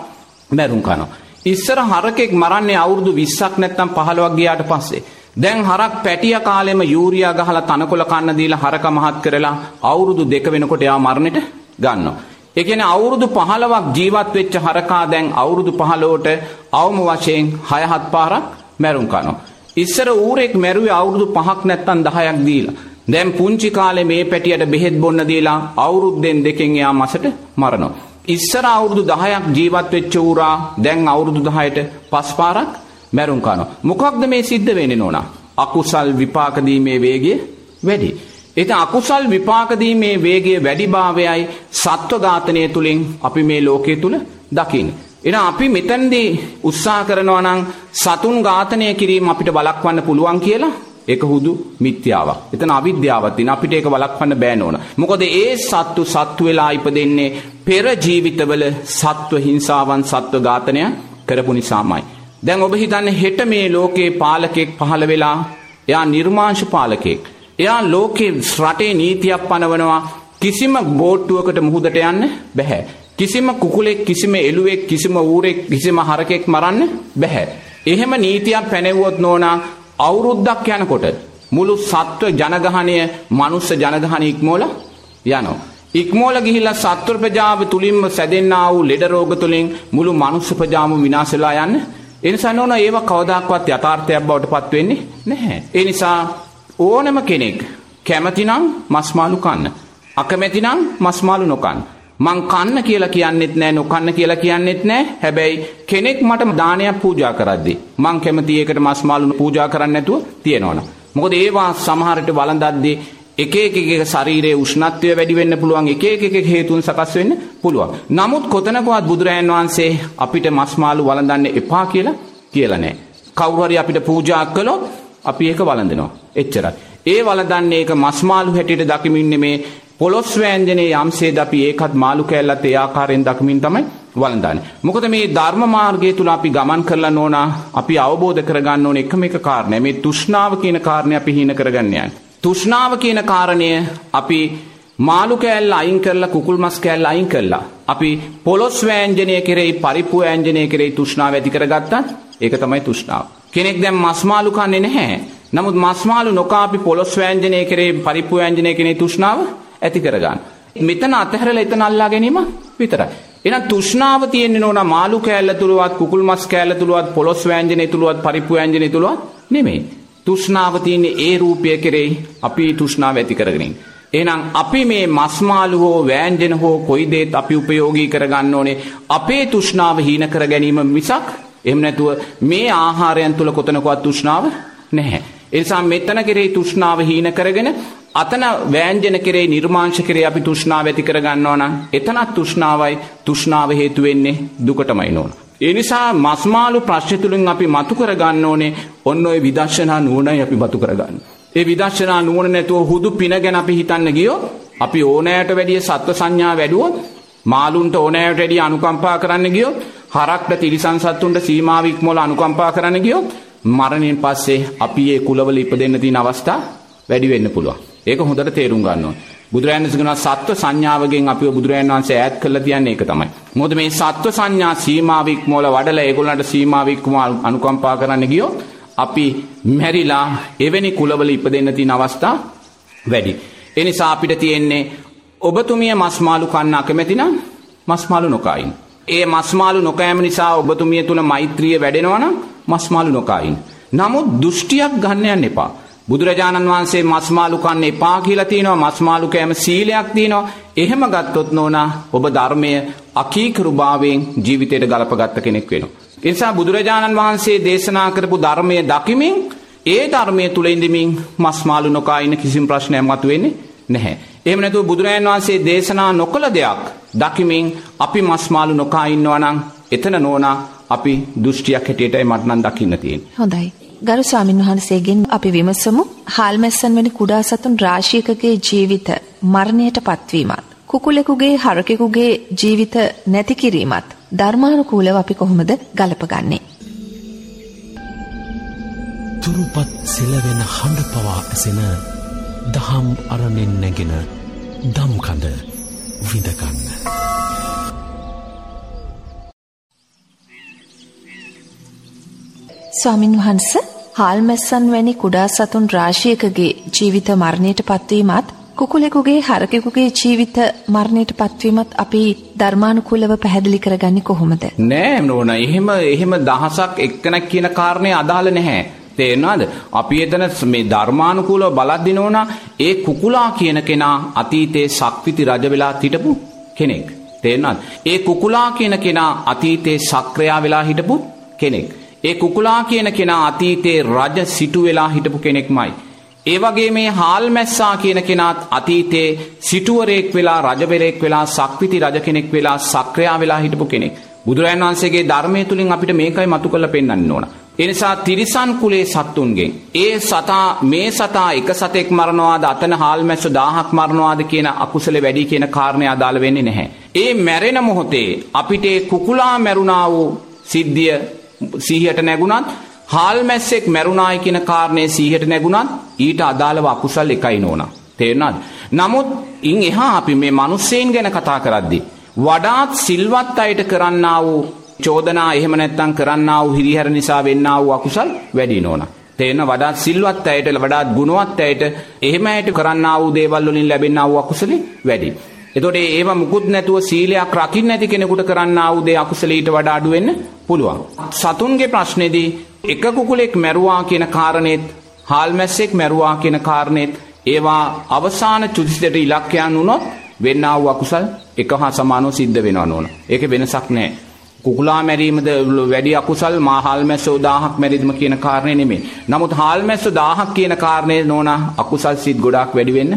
මැරුම් කනවා. ඉස්සර හරකෙක් මරන්නේ අවුරුදු 20ක් නැත්නම් 15ක් ගියාට පස්සේ. දැන් හරක් පැටිය කාලෙම යූරියා ගහලා තනකොළ කන්න දීලා හරක මහත් කරලා අවුරුදු දෙක වෙනකොට එයා මරණයට ගන්නවා. ඒ කියන්නේ අවුරුදු 15ක් ජීවත් වෙච්ච හරකා දැන් අවුරුදු 15ට අවම වශයෙන් 6 7 පාරක් මැරුම් කනවා. ඉස්සර ඌරෙක් මැරුවේ අවුරුදු 5ක් නැත්නම් 10ක් දීලා. දැන් පුංචි කාලේ මේ පැටියට බෙහෙත් බොන්න දීලා අවුරුද්දෙන් දෙකෙන් එයා මසට මරනවා. ඉස්සර අවුරුදු 10ක් ජීවත් වෙච්ච ඌරා දැන් අවුරුදු 10ට පස් පාරක් මැරුම් කනවා. මොකක්ද මේ සිද්ධ වෙන්නේ නෝනා? අකුසල් විපාක දීමේ වේගය වැඩි. ඉතින් අකුසල් විපාක දීමේ වේගය වැඩිභාවයයි සත්ව ඝාතනය තුලින් අපි මේ ලෝකයේ තුල දකින්නේ. එහෙනම් අපි මෙතනදී උත්සාහ කරනවා නම් සතුන් ඝාතනය කිරීම අපිට බලක්වන්න පුළුවන් කියලා ඒක හුදු මිත්‍යාවක්. එතන අවිද්‍යාවක් තියෙන අපිට ඒක වළක්වන්න බෑ නෝන. මොකද ඒ සත්තු සත්තු වෙලා ඉපදෙන්නේ පෙර ජීවිතවල සත්ව හිංසාවන් සත්ව ඝාතනය කරපු නිසාමයි. දැන් ඔබ හිතන්නේ හෙට මේ ලෝකේ පාලකෙක් පහළ වෙලා එයා නිර්මාංශ පාලකෙක්. එයා ලෝකේ රටේ නීතියක් පනවනවා කිසිම බෝට්ටුවකට මුහුදට යන්න බැහැ. කිසිම කුකුලෙක් කිසිම එළුවෙක් කිසිම ඌරෙක් කිසිම හරකෙක් මරන්න බැහැ. එහෙම නීතියක් පැනෙවුවොත් නෝනා අවුරුද්දක් යනකොට මුළු සත්ව ජනගහනය මනුස්ස ජනගහන ඉක්මෝල යනවා. ඉක්මෝල ගිහිල්ලා සත්ව ප්‍රජාව තුලින්ම සැදෙන්නා වූ ලෙඩ රෝග තුලින් මුළු මනුස්ස ප්‍රජාවම විනාශ වෙලා යන්න. ඒ නිසා නෝන ඒව කවදාක්වත් යථාර්ථයක් බවට පත් වෙන්නේ නැහැ. ඒ නිසා ඕනම කෙනෙක් කැමතිනම් මස් මාළු කන්න. අකමැති නම් මස් මාළු නොකන්න. මං කන්න කියලා කියන්නෙත් නෑ නොකන්න කියලා කියන්නෙත් නෑ හැබැයි කෙනෙක් මට දානයක් පූජා කරද්දි මං කැමති ඒකට මස් මාළු පූජා කරන්න නැතුව තියෙනවනම් මොකද ඒවා සමහරට වළඳද්දී එක එක එක ශරීරයේ උෂ්ණත්වය වැඩි වෙන්න පුළුවන් එක එක එක හේතුන් සකස් වෙන්න පුළුවන්. නමුත් කොතනකවත් බුදුරයන් වහන්සේ අපිට මස් මාළු වළඳන්න එපා කියලා කියලා නෑ. කවුරු හරි අපිට පූජා කළොත් අපි ඒක වළඳනවා. එච්චරයි. ඒ වළඳන්නේ ඒක මස් මාළු හැටියට දකිමින් නෙමේ පොළොස් වෑංජනයේ යම්සේද අපි ඒකත් මාළු කෑල්ලත් ඒ ආකාරයෙන් දකිමින් තමයි වළඳන්නේ. මොකද මේ ධර්ම මාර්ගය තුල අපි ගමන් කරලා නෝනා අපි අවබෝධ කරගන්න ඕන එකම එක කාරණය. මේ තෘෂ්ණාව කියන කාරණය අපි හීන කරගන්න යන්නේ. තෘෂ්ණාව කියන කාරණය අපි මාළු කෑල්ල අයින් කරලා කුකුල් මස් කෑල්ල අයින් කරලා අපි පොළොස් වෑංජනය කෙරෙහි පරිප්පු වෑංජනය කෙරෙහි තෘෂ්ණාව ඇති කරගත්තත් ඒක තමයි තෘෂ්ණාව. කෙනෙක් දැන් මස් මාළු කන්නේ නැහැ. නමුත් මස් මාළු නොකා අපි පොළොස් වෑංජනය කෙරෙහි පරිප්පු වෑංජනය කෙරෙහි තෘෂ්ණාව ඇති කරගන්න. මෙතන අතහැරලා එතන අල්ලා ගැනීම විතරයි. එහෙනම් තෘෂ්ණාව තියෙන්නේ නෝනා මාළු කෑල්ල තුලවත් කුකුල් මස් කෑල්ල තුලවත් පොළොස් වෑංජනේ තුලවත් පරිප්පු වෑංජනේ තුලවත් නෙමෙයි. තෘෂ්ණාව තියෙන්නේ ඒ රූපය කෙරෙහි අපි තෘෂ්ණාව ඇති කරගෙන එහෙනම් අපි මේ මස් මාළු හෝ වෑංජන හෝ කොයි දේත් අපි උපයෝගී කරගන්න ඕනේ අපේ තෘෂ්ණාව හීන කර ගැනීම මිසක් එහෙම නැතුව මේ ආහාරයන් තුල කොතනකවත් තෘෂ්ණාව නැහැ. ඒ නිසා මෙතන කෙරෙහි තෘෂ්ණාව හීන කරගෙන අතන වෑංජන කෙරේ නිර්මාංශ කරේ අපි තෘෂ්ණාව ඇති කරගන්නවා නම් එතනත් තෘෂ්ණාවයි තෘෂ්ණාව හේතු වෙන්නේ දුකටමයි නෝන. ඒ නිසා මස්මාළු ප්‍රශ්න තුලින් අපි මතු කරගන්න ඕනේ ඔන්න ඔය විදර්ශනා නුවණයි අපි මතු කරගන්න. ඒ විදර්ශනා නුවණ නැතුව හුදු පින ගැන අපි හිතන්න ගියොත් අපි ඕනෑට වැඩිය සත්ව සංඥා වැඩුවොත් මාළුන්ට ඕනෑට වැඩිය අනුකම්පා කරන්න ගියොත් හරක්ට තිරිසන් සත්තුන්ට සීමාව ඉක්මවල අනුකම්පා කරන්න ගියොත් මරණයෙන් පස්සේ අපි ඒ කුලවල ඉපදෙන්න තියෙන අවස්ථා වැඩි වෙන්න පුළුවන්. ඒක හොඳට තේරුම් ගන්න ඕනේ. බුදුරජාණන් වහන්සේ කියනවා සත්ව සංඥාවගෙන් අපිව බුදුරජාණන් වහන්සේ ඈත් කරලා තියන්නේ ඒක තමයි. මොකද මේ සත්ව සංඥා සීමාව ඉක්මවල වඩලා ඒගොල්ලන්ට සීමාව ඉක්මව අනුකම්පා කරන්න ගියොත් අපි මැරිලා එවැනි කුලවල ඉපදෙන්න තියෙන අවස්ථා වැඩි. ඒ නිසා අපිට තියෙන්නේ ඔබතුමිය මස් මාළු කන්න අකමැති නම් මස් මාළු නොකයින්. ඒ මස් මාළු නොකෑම නිසා ඔබතුමිය තුල මෛත්‍රිය වැඩෙනවා නම් මස් මාළු නොකයින්. නමුත් දෘෂ්ටියක් ගන්න යන්න එපා. බුදුරජාණන් වහන්සේ මස්මාලු කන්න එපා කියලා තියෙනවා මස්මාලු කෑම සීලයක් තියෙනවා එහෙම ගත්තොත් නෝනා ඔබ ධර්මය අකීකරුභාවයෙන් ජීවිතයට ගලපගත්ත කෙනෙක් වෙනවා. ඒ නිසා බුදුරජාණන් වහන්සේ දේශනා කරපු ධර්මය දකිමින් ඒ ධර්මය තුල ඉඳමින් මස්මාලු නොකා ඉන්න කිසිම ප්‍රශ්නයක් මතුවෙන්නේ නැහැ. එහෙම නැතුව බුදුරජාණන් වහන්සේ දේශනා නොකළ දෙයක් දකිමින් අපි මස්මාලු නොකා ඉන්නවා නම් එතන නෝනා අපි දෘෂ්ටියක් හැටියටයි මට නම් දකින්න තියෙන්නේ. හොඳයි. ගරු ස්වාමින් වහන්සේගෙන් අපි විමසමු හාල්මැස්සන් වැනි කුඩා සතුන් රාශියකගේ ජීවිත මරණයට පත්වීමත් කුකුලෙකුගේ හරකෙකුගේ ජීවිත නැති කිරීමත් ධර්මානුකූලව අපි කොහොමද ගලපගන්නේ තුරුපත් සෙලවෙන හඬ පවා ඇසෙන දහම් අරණෙන් නැගෙන දම්කඳ විඳගන්න. ස්වාමින් වහන්ස හාල්මැස්සන් වැනි කුඩා සතුන් රාශියකගේ ජීවිත මරණයට පත්වීමත් කුකුලෙකුගේ හරකෙකුගේ ජීවිත මරණයට පත්වීමත් අපි ධර්මානුකූලව පැහැදිලි කරගන්නේ කොහොමද? නෑ නෝන එහෙම එහෙම දහසක් එක්කෙනෙක් කියන කාරණේ අදාළ නැහැ. තේරෙනවද? අපි එතන මේ ධර්මානුකූලව බලද්දී නෝනා ඒ කුකුලා කියන කෙනා අතීතයේ සක්විති රජ වෙලා හිටපු කෙනෙක්. තේරෙනවද? ඒ කුකුලා කියන කෙනා අතීතයේ සක්‍රයා වෙලා හිටපු කෙනෙක්. ඒ කුකුලා කියන කෙනා අතීතයේ රජ සිටු වෙලා හිටපු කෙනෙක්මයි. ඒ වගේ මේ හාල් මැස්සා කියන කෙනාත් අතීතයේ සිටුවරයෙක් වෙලා රජවරයෙක් වෙලා සක්විති රජ කෙනෙක් වෙලා සක්‍රයා වෙලා හිටපු කෙනෙක්. බුදුරජාණන් වහන්සේගේ ධර්මය තුලින් අපිට මේකයි මතු කරලා පෙන්වන්න ඕන. ඒ නිසා තිරිසන් කුලේ සත්තුන්ගෙන් ඒ සතා මේ සතා එක සතෙක් මරනවාද අතන හාල් මැස්ස 1000ක් මරනවාද කියන අකුසල වැඩි කියන කාරණේ අදාළ වෙන්නේ නැහැ. ඒ මැරෙන මොහොතේ අපිට කුකුලා මැරුණා වූ සිද්ධිය සිහියට නැගුණත් හාල් මැස්සෙක් මැරුණායි කියන කාරණේ සිහියට නැගුණත් ඊට අදාළව අකුසල් එකයි නෝනා. තේරුණාද? නමුත් ඉන් එහා අපි මේ මිනිස්සෙයින් ගැන කතා කරද්දී වඩාත් සිල්වත් අයට කරන්නා වූ චෝදනා එහෙම නැත්තම් කරන්නා වූ හිරිහැර නිසා වෙන්නා වූ අකුසල් වැඩි නෝනා. තේන වඩාත් සිල්වත් අයට වඩාත් ගුණවත් අයට එහෙම අයට කරන්නා වූ දේවල් වලින් ලැබෙනා වූ අකුසලෙ වැඩි. එතකොට ඒව මුකුත් නැතුව සීලයක් රකින්න නැති කෙනෙකුට කරන්න ආවු දේ අකුසලීට වඩා අඩු වෙන්න පුළුවන්. සතුන්ගේ ප්‍රශ්නේදී එක ಕುකුලෙක් මැරුවා කියන කාරණේත් හාල්මැස්සෙක් මැරුවා කියන කාරණේත් ඒවා අවසාන චුතිසිතට ඉලක්කයන් වුණොත් වෙන්නා වූ අකුසල් එක හා සමානව සිද්ධ වෙනවා නෝන. ඒක වෙනසක් නැහැ. කුකුලා මැරීමද වැඩි අකුසල් මා හාල්මැස්සෝ 1000ක් මැරීම කියන කාරණේ නෙමෙයි. නමුත් හාල්මැස්සෝ 1000ක් කියන කාරණේ නෝනා අකුසල් සිත් ගොඩාක් වැඩි වෙන්න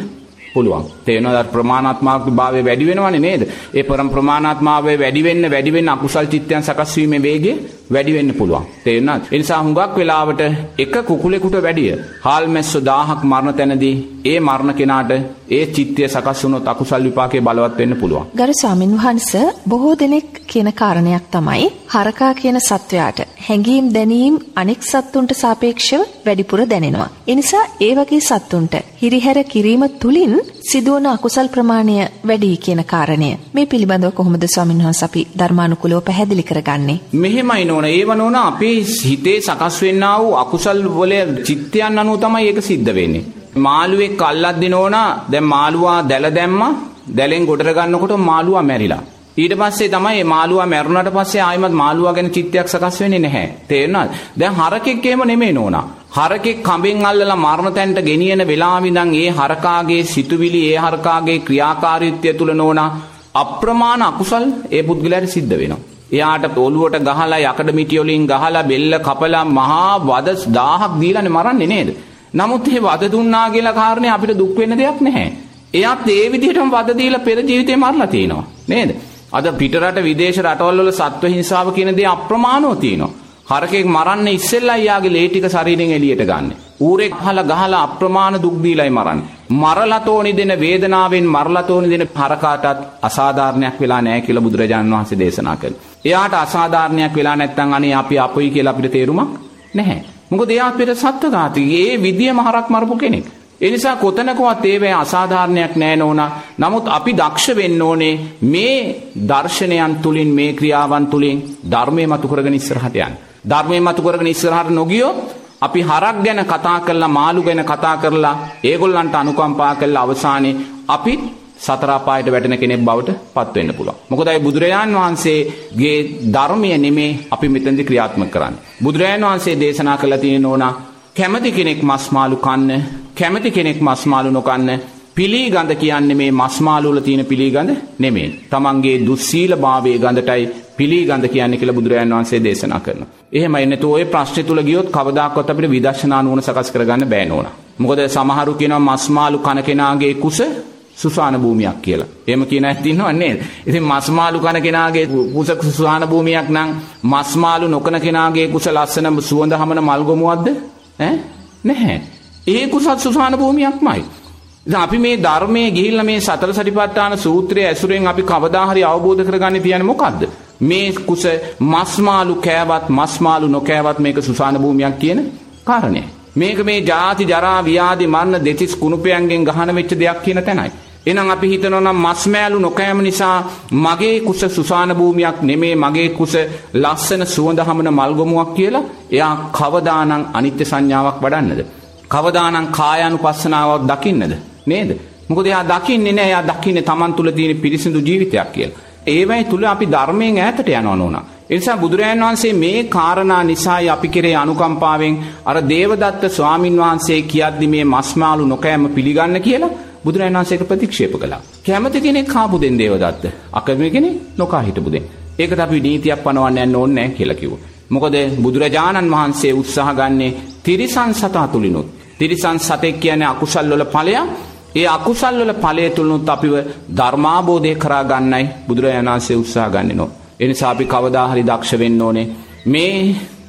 පුළුවන්. තේරෙනවද ප්‍රමාණාත්මක භාවය වැඩි වෙනවනේ නේද? ඒ පරම ප්‍රමාණාත්මකභාවය වැඩි වෙන්න වැඩි වෙන්න අකුසල් චිත්තයන් සකස් වීමේ වේගය වැඩි වෙන්න පුළුවන්. තේරෙනවද? ඒ නිසා හුඟක් වෙලාවට එක කුකුලෙකුට වැඩිය හාල් මැස්සෝ 1000ක් මරණ තැනදී ඒ මරණ කෙනාට ඒ චිත්තය සකස් වුණොත් අකුසල් විපාකේ බලවත් වෙන්න පුළුවන්. ගරු ස්වාමින් වහන්සේ බොහෝ දෙනෙක් කියන කාරණයක් තමයි හරකා කියන සත්වයාට හැඟීම් දැනීම් අනෙක් සත්තුන්ට සාපේක්ෂව වැඩිපුර දැනෙනවා. ඒ නිසා ඒ වගේ සත්තුන්ට හිරිහැර කිරීම තුලින් සිදුවන අකුසල් ප්‍රමාණය වැඩි කියන කාරණය. මේ පිළිබඳව කොහොමද ස්වාමීන් වහන්සේ අපි ධර්මානුකූලව පැහැදිලි කරගන්නේ? මෙහෙමයි නෝන. ඒව නෝන අපේ හිතේ සකස් වෙන්නා වූ අකුසල් වල චිත්තයන් අනුව තමයි ඒක සිද්ධ වෙන්නේ. මාළුවෙක් අල්ලද්දි නෝන දැන් මාළුවා දැල දැම්මා. දැලෙන් ගොඩට ගන්නකොට මාළුවා මැරිලා. ඊට පස්සේ තමයි මේ මාළුවා මැරුණාට පස්සේ ආයිමත් මාළුවා ගැන චිත්තයක් සකස් වෙන්නේ නැහැ. තේරෙනවද? දැන් හරකෙක් එහෙම නෙමෙයි නෝනා. හරකෙක් කඹෙන් අල්ලලා මරණ තැනට ගෙනියන වෙලාව ඉඳන් ඒ හරකාගේ සිතුවිලි ඒ හරකාගේ ක්‍රියාකාරීත්වය තුල නෝනා අප්‍රමාණ අකුසල් ඒ පුද්ගලයාට සිද්ධ වෙනවා. එයාට ඔලුවට ගහලා යකඩ මිටි වලින් ගහලා බෙල්ල කපලා මහා වද 1000ක් දීලානේ මරන්නේ නේද? නමුත් මේ වද දුන්නා කියලා කාරණේ අපිට දුක් වෙන්න දෙයක් නැහැ. එයාත් ඒ විදිහටම වද දීලා පෙර ජීවිතේ මරලා තිනවා. නේද? අද පිටරට විදේශ රටවල් වල සත්ව හිංසාව කියන දේ අප්‍රමාණව තියෙනවා. හරකෙක් මරන්න ඉස්සෙල්ලා යාගේ ලේ ටික ශරීරයෙන් එළියට ගන්න. ඌරෙක් අහලා ගහලා අප්‍රමාණ දුක් දීලායි මරන්නේ. මරලතෝනි දෙන වේදනාවෙන් මරලතෝනි දෙන හරකාටත් අසාධාරණයක් වෙලා නැහැ කියලා බුදුරජාණන් වහන්සේ දේශනා කළා. එයාට අසාධාරණයක් වෙලා නැත්නම් අනේ අපි අපොයි කියලා අපිට තේරුමක් නැහැ. මොකද එයා අපිට සත්ත්වඝාතී. ඒ විදියම හරක් මරපු කෙනෙක්. ඒ නිසා කොතනකවත් ඒවේ අසාධාරණයක් නැහැ නෝනා. නමුත් අපි දක්ෂ වෙන්න ඕනේ මේ දර්ශනයන් තුලින් මේ ක්‍රියාවන් තුලින් ධර්මයේ මතු කරගෙන ඉස්සරහට යන්න. ධර්මයේ මතු කරගෙන ඉස්සරහට නොගියොත් අපි හරක් ගැන කතා කරලා මාළු ගැන කතා කරලා ඒගොල්ලන්ට අනුකම්පා කරලා අවසානයේ අපි සතර අපායට වැටෙන කෙනෙක් බවට පත් වෙන්න පුළුවන්. මොකද ඒ බුදුරජාන් වහන්සේගේ ධර්මය නෙමේ අපි මෙතනදි ක්‍රියාත්මක කරන්නේ. බුදුරජාන් වහන්සේ දේශනා කළා තියෙන ඕනා කැමති කෙනෙක් මස්මාලු කන්න කැමති කෙනෙක් මස්මාලු නොකන්න පිළිගඳ කියන්නේ මේ මස්මාලු වල තියෙන පිළිගඳ නෙමෙයි. තමන්ගේ දුස්සීල භාවයේ ගඳටයි පිළිගඳ කියන්නේ කියලා බුදුරජාණන් වහන්සේ දේශනා කරනවා. එහෙමයි නැතු ඔය ප්‍රශ්නේ තුල ගියොත් කවදාකවත් අපිට විදර්ශනා නුවණ සකස් කරගන්න බෑ නෝනා. මොකද සමහරු කියනවා මස්මාලු කන කෙනාගේ කුස සුසාන භූමියක් කියලා. එහෙම කියන අය ඉන්නව නේද? ඉතින් මස්මාලු කන කෙනාගේ කුස සුසාන භූමියක් නම් මස්මාලු නොකන කෙනාගේ කුස ලස්සන සුවඳ හමන මල්ගොමුවක්ද? ඈ නැහැ. ඒ කුසත් සුසාන භූමියක්මයි. ඉතින් අපි මේ ධර්මයේ ගිහිල්ලා මේ සතර සටිපට්ඨාන සූත්‍රයේ ඇසුරෙන් අපි කවදා හරි අවබෝධ කරගන්න තියන්නේ මොකද්ද? මේ කුස මස්මාලු කෑවත් මස්මාලු නොකෑවත් මේක සුසාන භූමියක් කියන කාරණය. මේක මේ ජාති ජරා ව්‍යාධි මරණ දෙතිස් කුණුපයන්ගෙන් ගහන වෙච්ච දෙයක් කියන තැනයි. එහෙනම් අපි හිතනවා නම් මස්මෑලු නොකෑම නිසා මගේ කුස සුසාන භූමියක් නෙමේ මගේ කුස ලස්සන සුවඳ හමන මල්ගොමුවක් කියලා එයා කවදානම් අනිත්‍ය සංඥාවක් වඩන්නද? කවදානම් කායානුපස්සනාවක් දකින්නද? නේද? මොකද එයා දකින්නේ නැහැ එයා දකින්නේ Taman තුල තියෙන පිරිසිදු ජීවිතයක් කියලා. ඒවයි තුල අපි ධර්මයෙන් ඈතට යනවා නෝනා. ඒ නිසා බුදුරජාන් වහන්සේ මේ කාරණා නිසායි අපි කෙරේ අනුකම්පාවෙන් අර දේවදත්ත ස්වාමින් වහන්සේ කියද්දි මේ මස්මාලු නොකෑම පිළිගන්න කියලා බුදුරජාණන් වහන්සේ ඒක ප්‍රතික්ෂේප කළා. කැමති කෙනෙක් කාපු දෙන් දේවදත්ත. අකමැති කෙනෙක් නොකා හිටපු දෙන්. ඒකට අපි නීතියක් පනවන්න යන්න ඕනේ නැහැ කියලා කිව්වා. මොකද බුදුරජාණන් වහන්සේ උත්සාහ ගන්නේ තිරිසන් සතා තුලිනුත්. තිරිසන් සතෙක් කියන්නේ අකුසල් වල ඵලයක්. ඒ අකුසල් වල ඵලය තුලිනුත් අපිව ධර්මාබෝධය කරා ගන්නයි බුදුරජාණන් වහන්සේ උත්සාහ ගන්නේ නෝ. ඒ නිසා අපි කවදා හරි දක්ෂ වෙන්න ඕනේ. මේ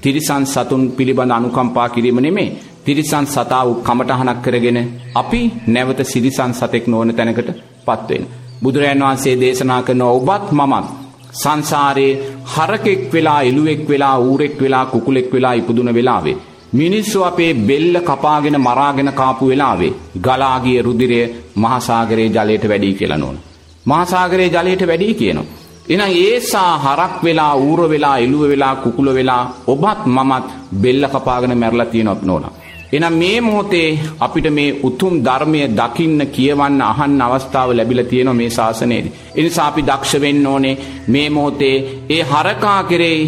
තිරිසන් සතුන් පිළිබඳ අනුකම්පා කිරීම නෙමේ. තිරිසන් සතාව කමටහනක් කරගෙන අපි නැවත සිරිසන් සතෙක් නොවන තැනකට පත් වෙන්න. බුදුරජාණන් වහන්සේ දේශනා කරන ඔබත් මමත් සංසාරේ හරකෙක් වෙලා එළුවෙක් වෙලා ඌරෙක් වෙලා කුකුලෙක් වෙලා ඉපදුන වෙලාවේ මිනිස්සු අපේ බෙල්ල කපාගෙන මරාගෙන කාපු වෙලාවේ ගලාගිය රුධිරය මහසාගරයේ ජලයට වැඩි කියලා නෝන. මහසාගරයේ ජලයට වැඩි කියනවා. එහෙනම් ඒසා හරක් වෙලා ඌර වෙලා එළුව වෙලා කුකුල වෙලා ඔබත් මමත් බෙල්ල කපාගෙන මැරලා තියෙනවත් නෝනා. එහෙනම් මේ මොහොතේ අපිට මේ උතුම් ධර්මය දකින්න කියවන්න අහන්න අවස්ථාව ලැබිලා තියෙනවා මේ ශාසනයේදී. ඒ නිසා අපි දක්ෂ වෙන්න ඕනේ මේ මොහොතේ ඒ හරකා කෙරෙහි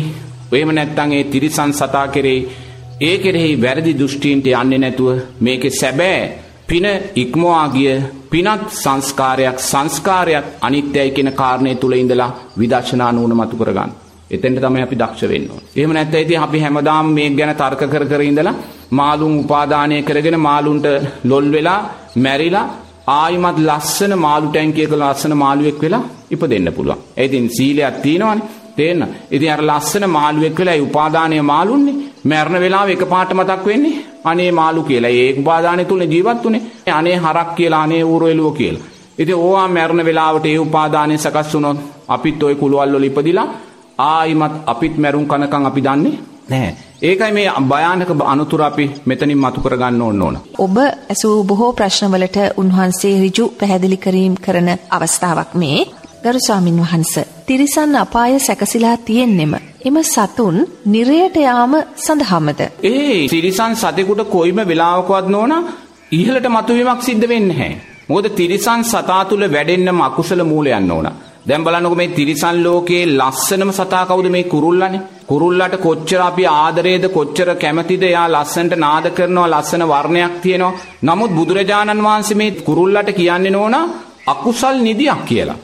එහෙම නැත්නම් ඒ තිරිසන් සතා කෙරෙහි ඒ කෙරෙහි වැරදි දෘෂ්ටීන්ට යන්නේ නැතුව මේකේ සැබෑ පින ඉක්මවා ගිය පිනත් සංස්කාරයක් සංස්කාරයක් අනිත්‍යයි කියන කාරණය තුල ඉඳලා විදර්ශනා නුවණ මතු කරගන්න. එතෙන්ට තමයි අපි දක්ෂ වෙන්න ඕනේ. එහෙම නැත්නම් ඉතින් අපි හැමදාම මේක ගැන තර්ක කර කර ඉඳලා මාළුන් උපාදානය කරගෙන මාළුන්ට ලොල් වෙලා මැරිලා ආයිමත් ලස්සන මාළු ටැංකියක ලස්සන මාළුවෙක් වෙලා ඉපදෙන්න පුළුවන්. ඒ ඉතින් සීලයක් තියෙනවනේ. තේන්න. ඉතින් අර ලස්සන මාළුවෙක් වෙලා ඒ උපාදානීය මාළුන්නේ මැරෙන වෙලාව එකපාරට මතක් වෙන්නේ අනේ මාළු කියලා. ඒ උපාදානය තුල ජීවත් උනේ. අනේ හරක් කියලා අනේ ඌරෝ එළුව කියලා. ඉතින් ඕවා මැරෙන වෙලාවට ඒ උපාදානය සකස් වුණොත් අපිත් ওই කුලවල් වල ඉපදිලා ආයිමත් අපිත් මැරුම් කනකම් අපි දන්නේ නැහැ. ඒකයි මේ භයානක අනුතුර අපි මෙතනින් මතු කරගන්න ඕන ඕන. ඔබ ඇසූ බොහෝ ප්‍රශ්නවලට උන්වහන්සේ ඍජු පැහැදිලි කිරීම කරන අවස්ථාවක් මේ. ගරු ස්වාමින් වහන්ස තිරිසන් අපාය සැකසීලා තියෙන්නෙම එම සතුන් නිරයට යාම සඳහාමද ඒ තිරිසන් සතෙකුට කොයිම වෙලාවකවත් නොවන ඉහළට මතුවීමක් සිද්ධ වෙන්නේ නැහැ මොකද තිරිසන් සතා තුල වැඩෙන්නම අකුසල මූලයන් ඕන දැන් බලන්නකො මේ තිරිසන් ලෝකයේ ලස්සනම සතා කවුද මේ කුරුල්ලානේ? කුරුල්ලට කොච්චර අපි ආදරේද කොච්චර කැමතිද? එයා ලස්සනට නාද කරනවා ලස්සන වර්ණයක් තියෙනවා. නමුත් බුදුරජාණන් වහන්සේ මේ කුරුල්ලට කියන්නේ නෝනා අකුසල් නිදියක් කියලා.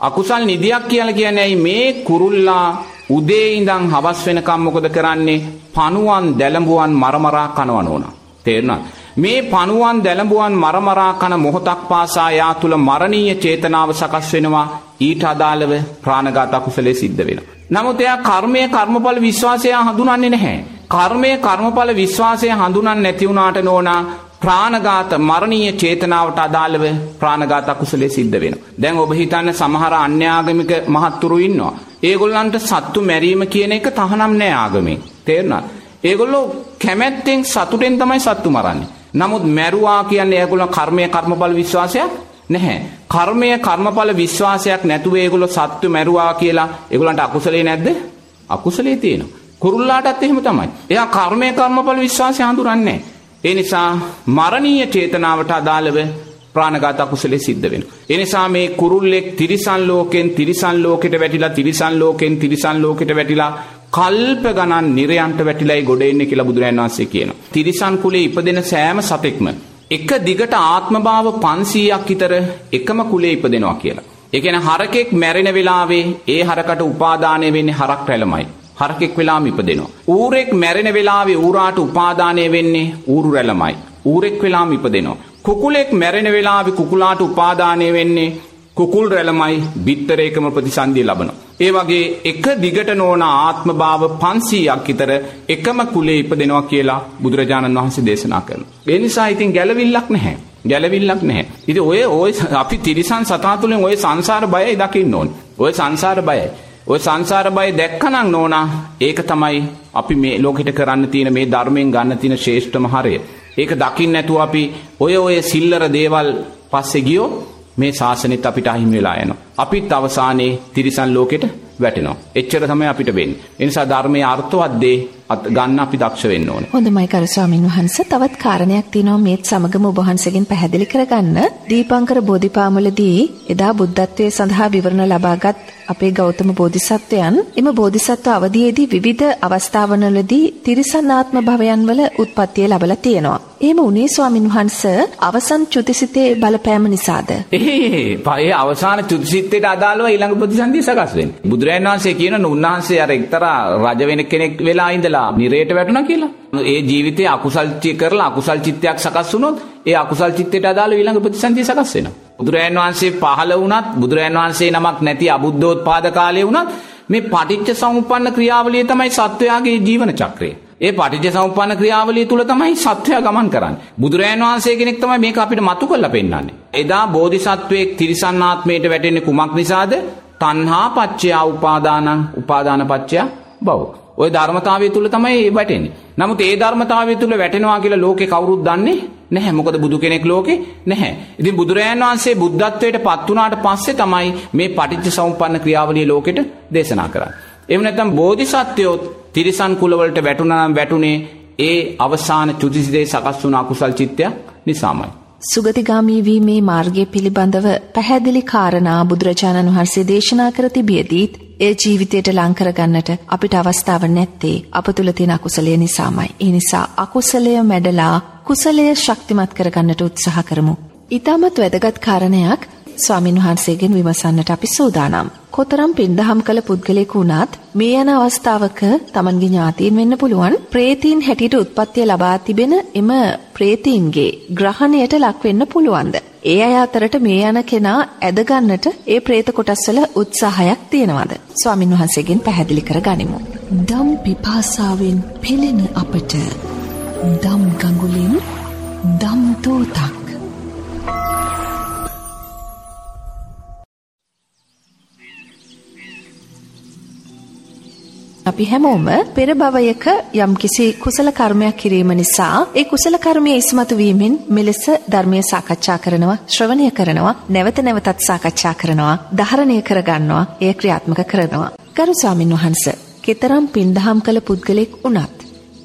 අකුසල් නිදියක් කියලා කියන්නේ ඇයි? මේ කුරුල්ලා උදේ ඉඳන් හවස් වෙනකම් මොකද කරන්නේ? පණුවන් දැලඹුවන් මරමරා කනවා නෝනා. තේරුණාද? මේ පණුවන් දැලඹුවන් මරමරා කන මොහොතක් පාසා යා තුල මරණීය චේතනාව සකස් වෙනවා ඊට අදාළව ප්‍රාණඝාත අකුසලයේ සිද්ධ වෙනවා නමුත් එයා කර්මය කර්මඵල විශ්වාසය හඳුනන්නේ නැහැ කර්මය කර්මඵල විශ්වාසය හඳුනන්නේ නැති වුණාට නෝනා ප්‍රාණඝාත මරණීය චේතනාවට අදාළව ප්‍රාණඝාත අකුසලයේ සිද්ධ වෙනවා. දැන් ඔබ හිතන්න සමහර අන්‍යාගමික මහත්තුරු ඉන්නවා. ඒගොල්ලන්ට සත්තු මැරීම කියන එක තහනම් නෑ ආගමෙන්. තේරුණාද? ඒගොල්ලෝ කැමැත්තෙන් සතුටෙන් තමයි සත්තු මරන්නේ. නමුත් මැරුවා කියන්නේ ඒගොල්ලෝ කර්මය කර්මඵල විශ්වාසයක් නැහැ. කර්මය කර්මඵල විශ්වාසයක් නැතුව ඒගොල්ලෝ සත්තු මැරුවා කියලා ඒගොල්ලන්ට අකුසලේ නැද්ද? අකුසලේ තියෙනවා. කුරුල්ලාටත් එහෙම තමයි. එයා කර්මය කර්මඵල විශ්වාසය හඳුරන්නේ නැහැ. ඒ නිසා මරණීය චේතනාවට අදාළව ප්‍රාණඝාත අකුසලයේ සිද්ධ වෙනවා. ඒ නිසා මේ කුරුල්ලෙක් තිරිසන් ලෝකෙන් තිරිසන් ලෝකෙට වැටිලා තිරිසන් ලෝකෙන් තිරිසන් ලෝකෙට වැටිලා කල්ප ගණන් නිරයන්ට වැටිලායි ගොඩ එන්නේ කියලා බුදුරජාණන් වහන්සේ කියනවා. තිරිසන් කුලේ ඉපදෙන සෑම සතෙක්ම එක දිගට ආත්මභාව 500ක් විතර එකම කුලේ ඉපදෙනවා කියලා. ඒ කියන්නේ හරකෙක් මැරෙන වෙලාවේ ඒ හරකට උපාදානය වෙන්නේ හරක් රැළමයි. හරකෙක් වෙලාම ඉපදෙනවා. ඌරෙක් මැරෙන වෙලාවේ ඌරාට උපාදානය වෙන්නේ ඌරු රැළමයි. ඌරෙක් වෙලාම ඉපදෙනවා. කුකුලෙක් මැරෙන වෙලාවේ කුකුලාට උපාදානය වෙන්නේ කුකුල් රැළමයි බිත්තරේකම ප්‍රතිසන්දිය ලබනවා. ඒ වගේ එක දිගට නොවන ආත්ම භාව 500ක් විතර එකම කුලේ ඉපදෙනවා කියලා බුදුරජාණන් වහන්සේ දේශනා කරනවා. ඒ නිසා ඉතින් ගැළවිල්ලක් නැහැ. ගැළවිල්ලක් නැහැ. ඉතින් ඔය ඔය අපි තිරිසන් සතා තුළින් ඔය සංසාර බයයි දකින්න ඕනේ. ඔය සංසාර බයයි. ඔය සංසාර බය දැක්කනම් නෝනා ඒක තමයි අපි මේ ලෝකෙට කරන්න තියෙන මේ ධර්මයෙන් ගන්න තියෙන ශ්‍රේෂ්ඨම හරය. ඒක දකින්න නැතුව අපි ඔය ඔය සිල්ලර දේවල් පස්සේ ගියෝ මේ ශාසනෙත් අපිට අහිමි වෙලා යනවා. අපිත් අවසානයේ තිරිසන් ලෝකෙට වැටෙනවා. එච්චර තමයි අපිට වෙන්නේ. ඒ නිසා ධර්මයේ අර්ථවත් දේ ගන්න අපි දක්ෂ වෙන්න ඕනේ. හොඳයි කරු ස්වාමින් වහන්සේ තවත් කාරණයක් තියෙනවා මේත් සමගම ඔබ වහන්සේගෙන් පැහැදිලි කරගන්න. දීපංකර බෝධිපාමුලදී එදා බුද්ධත්වයේ සඳහා විවරණ ලබාගත් අපේ ගෞතම බෝධිසත්වයන් එම බෝධිසත්ව අවධියේදී විවිධ අවස්ථාවනවලදී තිරිසන්නාත්ම භවයන් වල උත්පත්තිය ලැබලා තියෙනවා. එහෙම උනේ ස්වාමින් වහන්සේ අවසන් චුතිසිතේ බලපෑම නිසාද? ඒ ඒ අවසාන චුතිසිතේට අදාළව ඊළඟ ප්‍රතිසන්දිය සකස් වෙන්නේ. බුදුරජාණන් වහන්සේ කියන උන්වහන්සේ අර එක්තරා රජ වෙන කෙනෙක් වෙලා ඉඳලා නිරේට වැටුණා කියලා. ඒ ජීවිතයේ අකුසල් කරලා අකුසල් චිත්තයක් සකස් වුණොත් ඒ අකුසල් චිත්තයට අදාළ ඊළඟ ප්‍රතිසන්දිය සකස් වෙනවා. බුදුරජාන් වහන්සේ පහළ වුණත් බුදුරජාන් වහන්සේ නමක් නැති අබුද්ධෝත්පාද කාලයේ වුණත් මේ පටිච්ච සමුප්පන්න ක්‍රියාවලිය තමයි සත්වයාගේ ජීවන චක්‍රය. ඒ පටිච්ච සමුප්පන්න ක්‍රියාවලිය තුල තමයි සත්වයා ගමන් කරන්නේ. බුදුරජාන් වහන්සේ කෙනෙක් තමයි මේක අපිට මතු කරලා පෙන්නන්නේ. එදා බෝධිසත්වයේ තිරිසන්නාත්මයට වැටෙන්නේ කුමක් නිසාද? තණ්හා පච්චය උපාදානං උපාදාන පච්චය භව. ওই ධර්මතාවය තුල තමයි වැටෙන්නේ. නමුත් ඒ ධර්මතාවය තුල වැටෙනවා කියලා ලෝකේ කවුරුත් දන්නේ නැහැ. මොකද බුදු කෙනෙක් ලෝකේ නැහැ. ඉතින් බුදුරජාණන් වහන්සේ බුද්ධත්වයට පත් වුණාට පස්සේ තමයි මේ පටිච්ච සමුප්පන්න ක්‍රියාවලිය ලෝකෙට දේශනා කරන්නේ. එහෙම නැත්නම් බෝධිසත්වයෝ තිරිසන් කුලවලට වැටුණා නම් වැටුනේ ඒ අවසාන චුතිසිතේ සකස් වුණ අකුසල් චිත්තය නිසාමයි. සුගතිගාමී වීමේ මාර්ගය පිළිබඳව පැහැදිලි කාරණා බුදුරජාණන් වහන්සේ දේශනා කර තිබියදීත් ඒ ජීවිතයට ලං කරගන්නට අපිට අවස්ථාව නැත්තේ අප තුල තියෙන අකුසලය නිසාමයි. ඒ නිසා අකුසලය මැඩලා කුසලය ශක්තිමත් කරගන්නට උත්සාහ කරමු. ඊටමත් වැදගත් කාරණයක් ස්වාමින් වහන්සේගෙන් විමසන්නට අපි සූදානම්. කොතරම් පින්දහම් කළ පුද්ගලයෙකු වුණත් මේ යන අවස්ථාවක Tamanගේ ඥාතීන් වෙන්න පුළුවන් ප්‍රේතීන් හැටියට උත්පත්තිය ලබා තිබෙන එම ප්‍රේතීන්ගේ ග්‍රහණයට ලක් වෙන්න පුළුවන්ද? ඒ අය අතරට මේ යන කෙනා ඇදගන්නට ඒ ප්‍රේත කොටස්වල උත්සාහයක් තියෙනවද? ස්වාමින් වහන්සේගෙන් පැහැදිලි කර ගනිමු. දම් පිපාසාවෙන් පෙළෙන අපට දම් ගඟුලින් දම් තෝතක් අපි හැමෝම පෙර භවයක යම්කිසි කුසල කර්මයක් කිරීම නිසා ඒ කුසල කර්මය ඉස්මතු වීමෙන් මෙලෙස ධර්මය සාකච්ඡා කරනවා ශ්‍රවණය කරනවා නැවත නැවතත් සාකච්ඡා කරනවා ධාරණය කරගන්නවා එය ක්‍රියාත්මක කරනවා. ගරු ස්වාමින් වහන්සේ කෙතරම් පින්දහම් කළ පුද්ගලෙක් වුණත්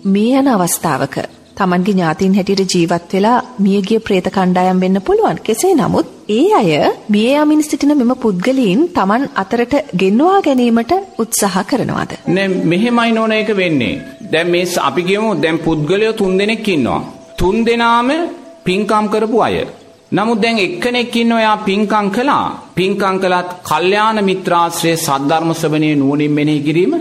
මේ යන අවස්ථාවක තමන්ගේ ඥාතීන් හැටියට ජීවත් වෙලා මියගිය ප්‍රේත කණ්ඩායම් වෙන්න පුළුවන්. කෙසේ නමුත් ඒ අය මිය යමින් සිටින මෙම පුද්ගලයන් තමන් අතරට ගෙන්වා ගැනීමට උත්සාහ කරනවාද? නෑ මෙහෙමයි නෝන එක වෙන්නේ. දැන් මේ අපි කියමු දැන් පුද්ගලයෝ තුන්දෙනෙක් ඉන්නවා. තුන්දෙනාම පින්කම් කරපු අය. නමුත් දැන් එක්කෙනෙක් ඉන්නවා එයා පින්කම් කළා. පින්කම් කළත් කල්යාණ මිත්‍රාශ්‍රයේ සද්ධර්ම ශ්‍රවණයේ නුවණින් මෙනෙහි කිරීම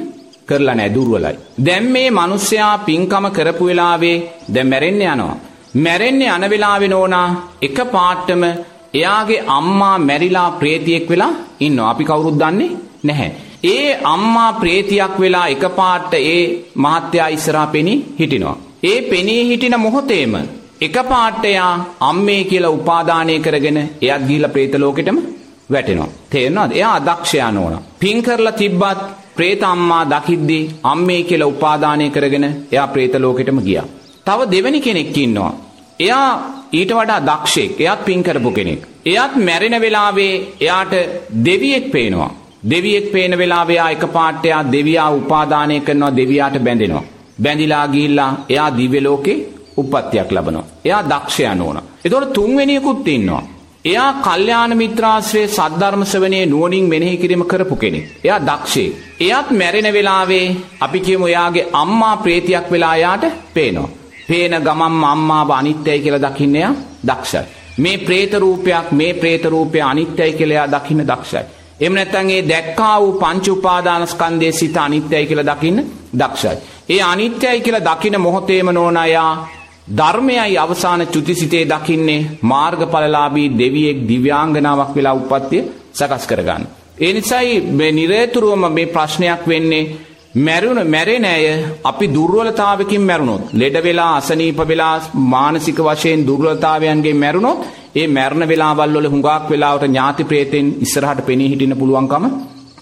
කරලා නෑ දුර්වලයි. දැන් මේ මිනිස්සයා පින්කම කරපු වෙලාවේ දැන් මැරෙන්න යනවා. මැරෙන්න යන වෙලාවේ නෝනා එක පාටම එයාගේ අම්මා මැරිලා ප්‍රේතියෙක් වෙලා ඉන්නවා. අපි කවුරුත් දන්නේ නැහැ. ඒ අම්මා ප්‍රේතියක් වෙලා එක පාට ඒ මහත්තයා ඉස්සරහා පෙනී හිටිනවා. ඒ පෙනී හිටින මොහොතේම එක පාට එයා අම්මේ කියලා උපාදානය කරගෙන එයත් ගිහිල්ලා ප්‍රේත ලෝකෙටම වැටෙනවා. තේරෙනවද? එයා අදක්ෂයා නෝනා. පින් කරලා තිබ්බත් ප්‍රේත අම්මා දකිද්දී අම්මේ කියලා උපාදානය කරගෙන එයා ප්‍රේත ලෝකෙටම ගියා. තව දෙවෙනි කෙනෙක් ඉන්නවා. එයා ඊට වඩා දක්ෂයෙක්. එයාත් පින් කරපු කෙනෙක්. එයාත් මැරෙන වෙලාවේ එයාට දෙවියෙක් පේනවා. දෙවියෙක් පේන වෙලාවේ එයා එකපාරට එයා දෙවියා උපාදානය කරනවා දෙවියාට බැඳෙනවා. බැඳිලා ගිහිල්ලා එයා දිව්‍ය ලෝකේ උප්පත්තියක් ලබනවා. එයා දක්ෂයා නෝන. ඒතකොට තුන්වෙනියෙකුත් ඉන්නවා. එයා කල්යාණ මිත්‍රාශ්‍රයේ සද්ධර්ම ශ්‍රවණයේ නුවණින් මෙනෙහි කිරීම කරපු කෙනෙක්. එයා දක්ෂේ. එයාත් මැරෙන වෙලාවේ අපි කියමු එයාගේ අම්මා ප්‍රේතියක් වෙලා එයාට පේනවා. පේන ගමන්ම අම්මාව අනිත්‍යයි කියලා දකින්න එයා දක්ෂයි. මේ പ്രേත රූපයක් මේ പ്രേත රූපය අනිත්‍යයි කියලා එයා දකින්න දක්ෂයි. එහෙම නැත්නම් ඒ දැක්කා වූ පංච උපාදානස්කන්ධයේ සිත අනිත්‍යයි කියලා දකින්න දක්ෂයි. ඒ අනිත්‍යයි කියලා දකින මොහොතේම නෝනා එයා ධර්මයයි අවසාන චුතිසිතේ දකින්නේ මාර්ගඵලලාභී දෙවියෙක් දිව්‍යාංගනාවක් වෙලා උප්පත්තිය සකස් කරගන්න. ඒ නිසායි මේ නිරේතුරුවම මේ ප්‍රශ්නයක් වෙන්නේ මැරුණ මැරෙන අය අපි දුර්වලතාවකින් මැරුණොත් ලෙඩ වෙලා අසනීප වෙලා මානසික වශයෙන් දුර්වලතාවයන්ගෙන් මැරුණොත් ඒ මැරණ වෙලාවල් වල හුඟක් වෙලාවට ඥාති ප්‍රේතෙන් ඉස්සරහට පෙනී හිටින්න පුළුවන්කම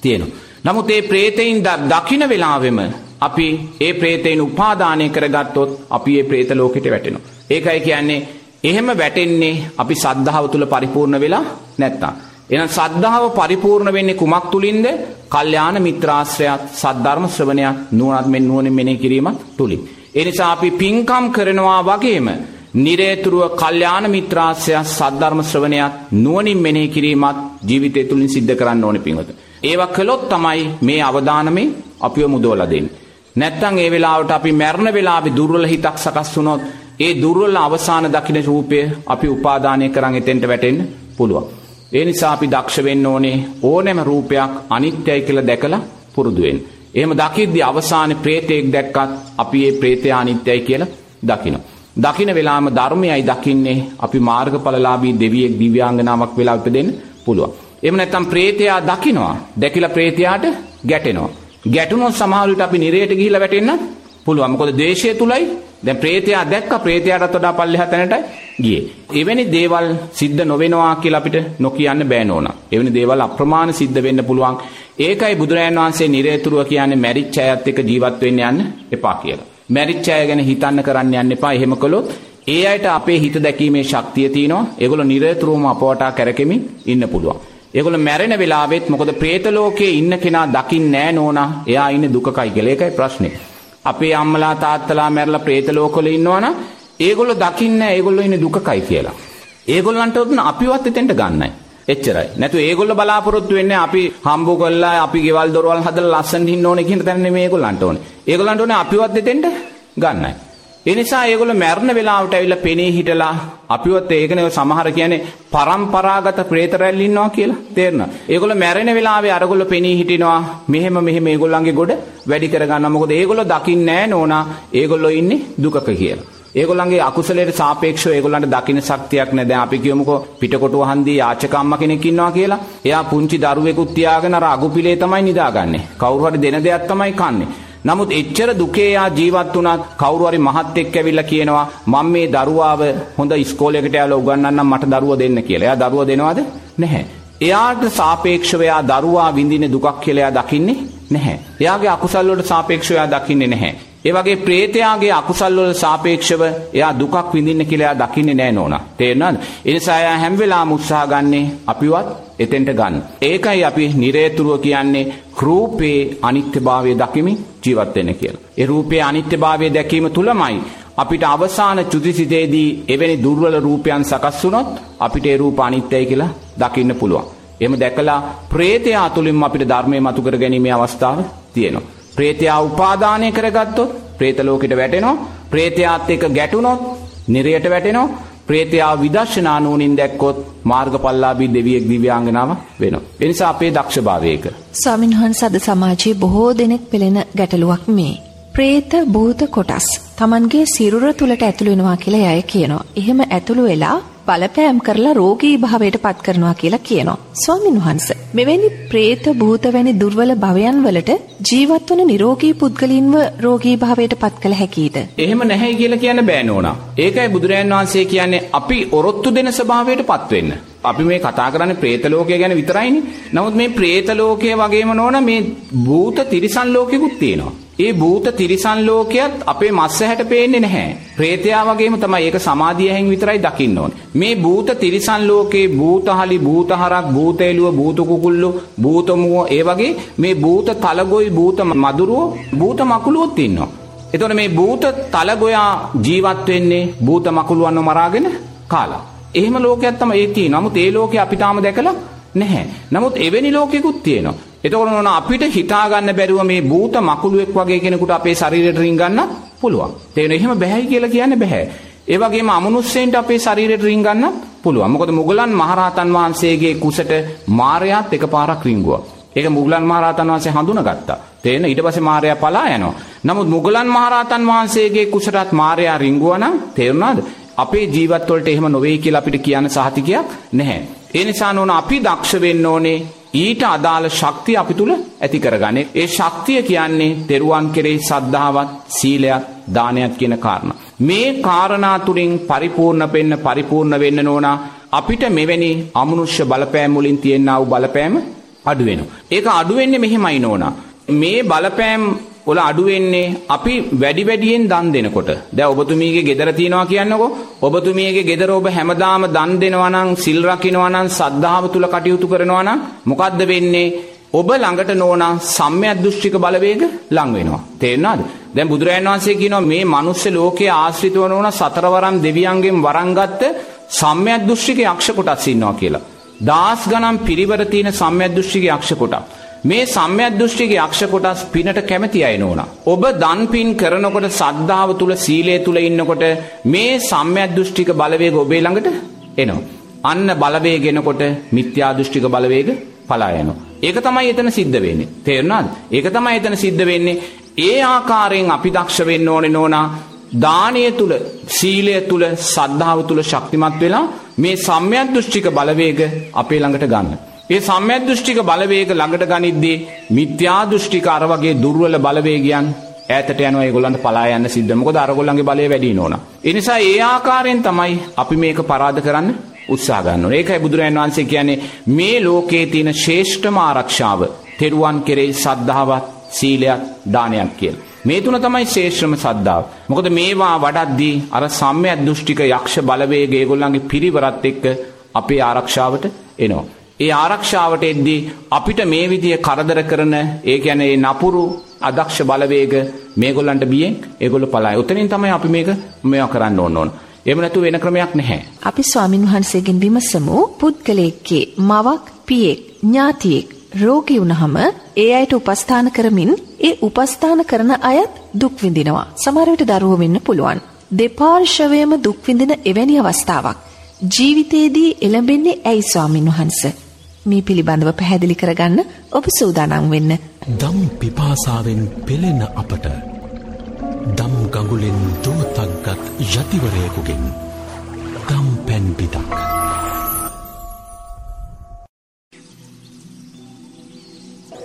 තියෙනවා. නමුත් ඒ ප්‍රේතයින් දකින වෙලාවෙම අපි ඒ ප්‍රේතයින් උපාදානය කරගත්තොත් අපි ඒ ප්‍රේත ලෝකෙට වැටෙනවා. ඒකයි කියන්නේ එහෙම වැටෙන්නේ අපි සද්ධාව තුල පරිපූර්ණ වෙලා නැත්තම්. එහෙනම් සද්ධාව පරිපූර්ණ වෙන්නේ කුමක් තුලින්ද? කල්යාණ මිත්‍රාශ්‍රයත් සද්ධර්ම ශ්‍රවණයත් නුවණත් මෙන් නුවණින් මෙනෙහි කිරීමත් තුලින්. ඒ නිසා අපි පින්කම් කරනවා වගේම නිරේතුරුව කල්යාණ මිත්‍රාශ්‍රය සද්ධර්ම ශ්‍රවණයත් නුවණින් මෙනෙහි කිරීමත් ජීවිතය තුලින් සිද්ධ කරන්න ඕනේ පින්වත. ඒවා කළොත් තමයි මේ අවදානමේ අපිව මුදවලා දෙන්නේ. නැත්තම් ඒ වෙලාවට අපි මරණ වෙලාවේ දුර්වල හිතක් සකස් වුණොත් ඒ දුර්වල අවසාන දකින්න රූපය අපි උපාදානය කරන් එතෙන්ට වැටෙන්න පුළුවන්. ඒ නිසා අපි දක්ෂ වෙන්න ඕනේ ඕනෑම රූපයක් අනිත්‍යයි කියලා දැකලා පුරුදු වෙන්න. එහෙම දකිද්දී අවසානයේ ප්‍රේතයෙක් දැක්කත් අපි ඒ ප්‍රේතය අනිත්‍යයි කියලා දකිනවා. දකින වෙලාම ධර්මයයි දකින්නේ අපි මාර්ගඵලලාභී දෙවියෙක් දිව්‍යාංගනාවක් වෙලා ඉපදෙන්න පුළුවන්. එහෙම නැත්නම් ප්‍රේතයා දකිනවා. දැකිලා ප්‍රේතයාට ගැටෙනවා. ගැටුණොත් සමහර විට අපි නිරයට ගිහිල්ලා වැටෙන්න පුළුවන්. මොකද ද්වේෂය තුලයි දැන් ප්‍රේතයා දැක්ක ප්‍රේතයාටත් වඩා පල්ලෙහා තැනට ගියේ. එවැනි දේවල් සිද්ධ නොවෙනවා කියලා අපිට නොකියන්න බෑ නෝනා. එවැනි දේවල් අප්‍රමාණ සිද්ධ වෙන්න පුළුවන්. ඒකයි බුදුරජාණන් වහන්සේ නිරේතුරුව කියන්නේ මැරිච්ච අයත් එක්ක ජීවත් වෙන්න යන්න එපා කියලා. මැරිච්ච අය ගැන හිතන්න කරන්න යන්න එපා. එහෙම කළොත් ඒ අයට අපේ හිත දැකීමේ ශක්තිය තියෙනවා. ඒගොල්ලෝ නිරතුරුවම අපවටා කැරකෙමින් ඉන්න පුළුවන්. ඒගොල්ල මැරෙන වෙලාවෙත් මොකද പ്രേත ලෝකයේ ඉන්න කෙනා දකින්නේ නෑ නෝනා. එයා ඉන්නේ දුකකයි කියලා. ඒකයි ප්‍රශ්නේ. අපේ අම්මලා තාත්තලා මැරලා പ്രേත ලෝකවල ඉන්නවනම් ඒගොල්ලෝ දකින්නේ නෑ ඒගොල්ලෝ ඉන්නේ දුකකයි කියලා. ඒගොල්ලන්ට උන අපිවත් එතෙන්ට ගන්නයි. එච්චරයි. නැතු ඒගොල්ලෝ බලාපොරොත්තු වෙන්නේ අපි හම්බු කරලා අපි ගෙවල් දොරවල් හදලා ලස්සනට ඉන්න ඕනේ කියන තැන නෙමෙයි ඒගොල්ලන්ට ඕනේ. ඒගොල්ලන්ට ඕනේ අපිවත් එතෙන්ට ගන්නයි. ඒ නිසා ඒගොල්ලෝ මැරෙන වෙලාවට ඇවිල්ලා පෙනී හිටලා අපිවත් ඒකනේ සමහර කියන්නේ පරම්පරාගත പ്രേත රැල්ල ඉන්නවා කියලා තේරෙනවා. ඒගොල්ලෝ මැරෙන වෙලාවේ අරගොල්ලෝ පෙනී හිටිනවා මෙහෙම මෙහෙම ඒගොල්ලන්ගේ ගොඩ වැඩි කරගන්නවා. මොකද ඒගොල්ලෝ දකින්නේ නැහැ නෝනා ඒගොල්ලෝ ඉන්නේ දුකක කියලා. ඒගොල්ලන්ගේ අකුසලයට සාපේක්ෂව ඒගොල්ලන්ට දකින්න ශක්තියක් නැහැ. දැන් අපි කියමුකෝ පිටකොටුව හන්දියේ යාචක අම්මා කෙනෙක් ඉන්නවා කියලා. එයා පුංචි දරුවෙකුත් තියාගෙන අර අගුපිලේ තමයි නිදාගන්නේ. කවුරු හරි දෙන දෙයක් තමයි කන්නේ. නමුත් එච්චර දුකේ යා ජීවත් වුණත් කවුරු හරි මහත් එක්ක ඇවිල්ලා කියනවා මම මේ දරුවාව හොඳ ඉස්කෝලේකට යවලා උගන්වන්නම් මට දරුවා දෙන්න කියලා. එයා දරුවා දෙනවද? නැහැ. එයාට සාපේක්ෂව එයා දරුවා විඳින දුකක් කියලා එයා දකින්නේ නැහැ. එයාගේ අකුසල් වලට සාපේක්ෂව එයා දකින්නේ නැහැ. ඒ වගේ ප්‍රේතයාගේ අකුසල් වල සාපේක්ෂව එයා දුකක් විඳින්න කියලා එයා දකින්නේ නැහැ නෝනා. තේරෙනවද? ඒ නිසා එයා හැම වෙලාවම උත්සාහ ගන්නේ අපිවත් එතෙන්ට ගන්න. ඒකයි අපි නිරේතුරුව කියන්නේ රූපේ අනිත්‍යභාවය දකිමින් ජීවත් වෙන්න කියලා. ඒ රූපේ අනිත්‍යභාවය දැකීම තුලමයි අපිට අවසාන චුතිසිතේදී එවැනි දුර්වල රූපයන් සකස් වුණොත් අපිට ඒ රූප අනිත්‍යයි කියලා දකින්න පුළුවන්. එහෙම දැකලා ප්‍රේතයා තුලින්ම අපිට ධර්මය මතු කර ගැනීමේ අවස්ථාව තියෙනවා. ප්‍රේතයා උපාදානය කරගත්තොත් ප්‍රේත ලෝකෙට වැටෙනවා. ප්‍රේතයාත් එක්ක ගැටුණොත් නිරයට වැටෙනවා. ප්‍රේතයා විදර්ශනා නුවණින් දැක්කොත් මාර්ගඵලලාභී දෙවියෙක් දිව්‍යාංගනාව වෙනවා. ඒ නිසා අපේ දක්ෂභාවය ඒක. ස්වාමින්වහන්සේ අද සමාජයේ බොහෝ දෙනෙක් පෙළෙන ගැටලුවක් මේ. ප්‍රේත භූත කොටස් Tamanගේ සිරුර තුලට ඇතුළු වෙනවා කියලා අය කියනවා. එහෙම ඇතුළු වෙලා බලපෑම් කරලා රෝගී භාවයට පත් කරනවා කියලා කියනවා. ස්වාමින් වහන්සේ මෙවැනි പ്രേත භූත වැනි දුර්වල භවයන් වලට ජීවත් වන නිරෝගී පුද්ගලින්ව රෝගී භාවයට පත් කළ හැකියිද? එහෙම නැහැ කියලා කියන්න බෑ නෝනා. ඒකයි බුදුරයන් වහන්සේ කියන්නේ අපි ඔරොත්තු දෙන ස්වභාවයට පත් වෙන්න. අපි මේ කතා කරන්නේ പ്രേත ලෝකය ගැන විතරයිනේ. නමුත් මේ പ്രേත ලෝකය වගේම නෝනා මේ භූත තිරිසන් ලෝකෙකුත් තියෙනවා. ඒ භූත තිරිසන් ලෝකයක් අපේ මස් ඇහැට පේන්නේ නැහැ. ප්‍රේතයා වගේම තමයි ඒක සමාධියෙන් විතරයි දකින්න ඕනේ. මේ භූත තිරිසන් ලෝකේ භූතහලි භූතහරක් භූත එළුව භූත කුකුල්ලෝ භූත මුව ඒ වගේ මේ භූත තලගොයි භූත මදුරුව භූත මකුලුවොත් ඉන්නවා. එතකොට මේ භූත තලගොයා ජීවත් වෙන්නේ භූත මකුලුවන්ව මරාගෙන කාලා. එහෙම ලෝකයක් තමයි ඒ තියෙන්නේ. නමුත් ඒ ලෝකේ අපි තාම දැකලා නැහැ. නමුත් එවැනි ලෝකෙකුත් තියෙනවා. එතකොට නෝන අපිට හිතා ගන්න බැරුව මේ භූත මකුළුවෙක් වගේ කෙනෙකුට අපේ ශරීරයට රින් ගන්න පුළුවන්. තේරෙන එහෙම බෑයි කියලා කියන්න බෑ. ඒ වගේම අමනුෂ්‍යයන්ට අපේ ශරීරයට රින් ගන්න පුළුවන්. මොකද මුගලන් මහරහතන් වහන්සේගේ කුසට මාරයාත් එකපාරක් රිංගුවා. ඒක මුගලන් මහරහතන් වහන්සේ හඳුනගත්තා. තේන ඊට පස්සේ මාරයා පලා යනවා. නමුත් මුගලන් මහරහතන් වහන්සේගේ කුසටත් මාරයා රිංගුවා නම් තේරුණාද? අපේ ජීවත් වලට එහෙම නොවේ කියලා අපිට කියන්න සහතිකයක් නැහැ. ඒ නිසා නෝන අපි දක්ෂ වෙන්න ඕනේ ඊට අදාළ ශක්තිය අපි තුල ඇති කරගන්නේ. ඒ ශක්තිය කියන්නේ තෙරුවන් කෙරෙහි සද්ධාවත්, සීලයක්, දානයක් කියන කාරණා. මේ කාරණා තුලින් පරිපූර්ණ වෙන්න පරිපූර්ණ වෙන්න නෝනා අපිට මෙවැනි අමනුෂ්‍ය බලපෑම් වලින් තියෙනා වූ බලපෑම අඩු වෙනවා. ඒක අඩු වෙන්නේ මෙහෙමයි නෝනා. මේ බලපෑම් වල අඩු වෙන්නේ අපි වැඩි වැඩියෙන් දන් දෙනකොට. දැන් ඔබතුමීගේ ගෙදර තියනවා කියන්නකෝ. ඔබතුමීගේ ගෙදර ඔබ හැමදාම දන් දෙනවා නම්, සිල් රකින්නවා නම්, සද්ධාව තුල කටයුතු කරනවා නම් මොකද්ද වෙන්නේ? ඔබ ළඟට නෝනා සම්‍යක් දෘෂ්ටික බලවේග ලං වෙනවා. තේරෙනවද? දැන් බුදුරජාණන් වහන්සේ කියනවා මේ මනුස්ස ලෝකයේ ආශ්‍රිතව නෝනා සතරවරම් දෙවියන්ගෙන් වරන් ගත්ත සම්‍යක් දෘෂ්ටික යක්ෂ කොටස් ඉන්නවා කියලා. දාස් ගණන් පිරිවර තියෙන සම්‍යක් දෘෂ්ටික යක්ෂ කොටස්. මේ සම්‍යක් දෘෂ්ටික යක්ෂ කොටස් පිනට කැමති අය නෝනා. ඔබ දන් පින් කරනකොට සද්ධාව තුල සීලය තුල ඉන්නකොට මේ සම්‍යක් දෘෂ්ටික බලවේග ඔබේ ළඟට එනවා. අන්න බලවේග එනකොට මිත්‍යා දෘෂ්ටික බලවේග පලා යනවා. ඒක තමයි එතන සිද්ධ වෙන්නේ. තේරුණාද? ඒක තමයි එතන සිද්ධ වෙන්නේ. ඒ ආකාරයෙන් අපි දක්ෂ වෙන්න ඕනේ නෝනා දානය තුල සීලය තුල සද්ධාව තුල ශක්තිමත් වෙලා මේ සම්‍යක් දෘෂ්ටික බලවේග අපේ ළඟට ගන්න. ඒ සම්‍යක් දෘෂ්ටික බලවේග ළඟට ගනිද්දී මිත්‍යා දෘෂ්ටික අර වගේ දුර්වල බලවේගයන් ඈතට යනවා ඒගොල්ලන්ට පලා යන්න සිද්ධ. මොකද අරගොල්ලන්ගේ බලය වැඩි නෝනා. ඒ නිසා ඒ ආකාරයෙන් තමයි අපි මේක පරාද කරන්න උත්සාහ ගන්න ඕනේ. ඒකයි බුදුරජාණන් වහන්සේ කියන්නේ මේ ලෝකයේ තියෙන ශ්‍රේෂ්ඨම ආරක්ෂාව තෙරුවන් කෙරෙහි සද්ධාවත් සීලයක් දානයක් කියලා. මේ තුන තමයි ශ්‍රේෂ්ඨම සද්ධාව. මොකද මේවා වඩද්දී අර සම්‍යක් දෘෂ්ටික යක්ෂ බලවේග ඒගොල්ලන්ගේ පිරිවරත් එක්ක අපේ ආරක්ෂාවට එනවා. ඒ ආරක්ෂාවට එද්දී අපිට මේ විදිය කරදර කරන ඒ කියන්නේ ඒ නපුරු අදක්ෂ බලවේග මේගොල්ලන්ට බියෙන් ඒගොල්ලෝ පලායි. උතනින් තමයි අපි මේක මේවා කරන්න ඕන ඕන. එහෙම නැතු වෙන ක්‍රමයක් නැහැ. අපි ස්වාමින් වහන්සේගෙන් විමසමු පුද්ගලයෙක්ගේ මවක් පියෙක් ඥාතියෙක් රෝගී වුණහම ඒ අයට උපස්ථාන කරමින් ඒ උපස්ථාන කරන අයත් දුක් විඳිනවා. සමහර විට දරුවෝ වෙන්න පුළුවන්. දෙපාර්ශවයම දුක් විඳින එවැනි අවස්ථාවක් ජීවිතයේදී එළඹෙන්නේ ඇයි ස්වාමින් වහන්සේ? මේ පිළිබඳව පැහැදිලි කරගන්න ඔබ සූදානම් වෙන්න. දම් පිපාසාවෙන් පෙළෙන අපට දම් ගඟුලෙන් දුවතක්ගත් යතිවරයකුගෙන් දම් පැන් පිටක්.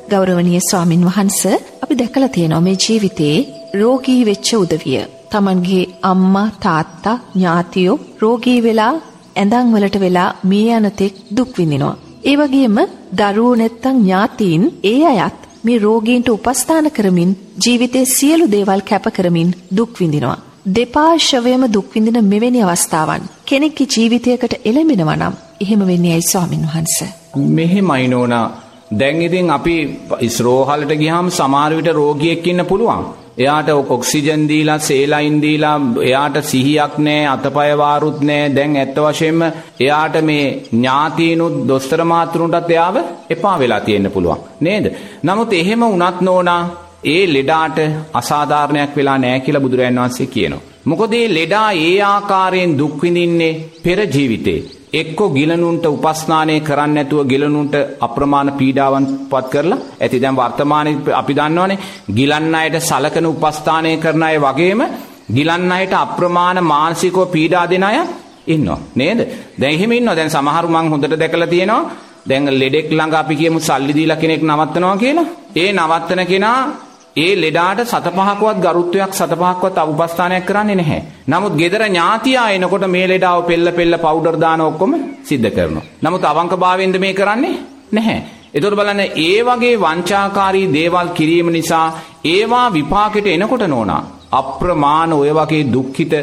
ගෞරවනීය ස්වාමින් වහන්ස අපි දැකලා තියෙනවා මේ ජීවිතේ රෝගී වෙච්ච උදවිය. Tamanගේ අම්මා තාත්තා ඥාතියෝ රෝගී වෙලා ඇඳන් වලට වෙලා මිය යන තෙක් දුක් විඳිනවා. ඒ වගේම දරුවෝ නැත්තම් ඥාතීන් ඒ අයත් මේ රෝගීන්ට උපස්ථාන කරමින් ජීවිතයේ සියලු දේවල් කැප කරමින් දුක් විඳිනවා. දෙපාර්ශවයම දුක් විඳින මෙවැනි අවස්ථාවන් කෙනෙක්ගේ ජීවිතයකට එළඹෙනවා නම් එහෙම වෙන්නේ ඇයි ස්වාමින් වහන්සේ? මෙහෙමයි නෝනා දැන් ඉතින් අපි ඉස්රෝහලට ගියාම සමහර විට රෝගියෙක් ඉන්න පුළුවන්. එයාට ඔක්සිජන් දීලා සේලයින් දීලා එයාට සිහියක් නැහැ අතපය වාරුත් නැහැ දැන් ඇත්ත වශයෙන්ම එයාට මේ ඥාතීනුත් දොස්තර මාතෘන්ටත් එයාව එපා වෙලා තියෙන්න පුළුවන්. නේද? නමුත් එහෙම වුණත් නෝනා ඒ ලෙඩාට අසාධාරණයක් වෙලා නැහැ කියලා බුදුරජාණන් වහන්සේ කියනවා. මොකද මේ ලෙඩා ඒ ආකාරයෙන් දුක් විඳින්නේ පෙර ජීවිතේ. එක්කෝ ගිලනුන්ට උපස්නානය කරන්න නැතුව ගිලනුන්ට අප්‍රමාණ පීඩාවන් පත් කරලා ඇති දැන් වර්තමානයේ අපි දන්නවනේ ගිලන් අයට සලකන උපස්ථානය කරන අය වගේම ගිලන් අයට අප්‍රමාණ මානසිකව පීඩා දෙන අය ඉන්නවා. නේද? දැන් එහෙම ඉන්නවා. දැන් සමහරු මං හොඳට දැකලා තියෙනවා. දැන් ලෙඩෙක් ළඟ අපි කියමු සල්ලි දීලා කෙනෙක් නවත්තනවා කියලා. ඒ නවත්තන කෙනා ඒ ලෙඩාට සත පහකවත් ගරුත්වයක් සත පහක්වත් උපස්ථානයක් කරන්නේ නැහැ. නමුත් gedara ඥාතියා එනකොට මේ ලෙඩාව පෙල්ල පෙල්ල පවුඩර් දාන ඔක්කොම සිද්ධ කරනවා. නමුත් අවංකභාවයෙන්ද මේ කරන්නේ නැහැ. එතකොට බලන්න ඒ වගේ වංචාකාරී දේවල් කිරීම නිසා ඒවා විපාකෙට එනකොට නෝනා අප්‍රමාණ ඔය වගේ දුක්ඛිත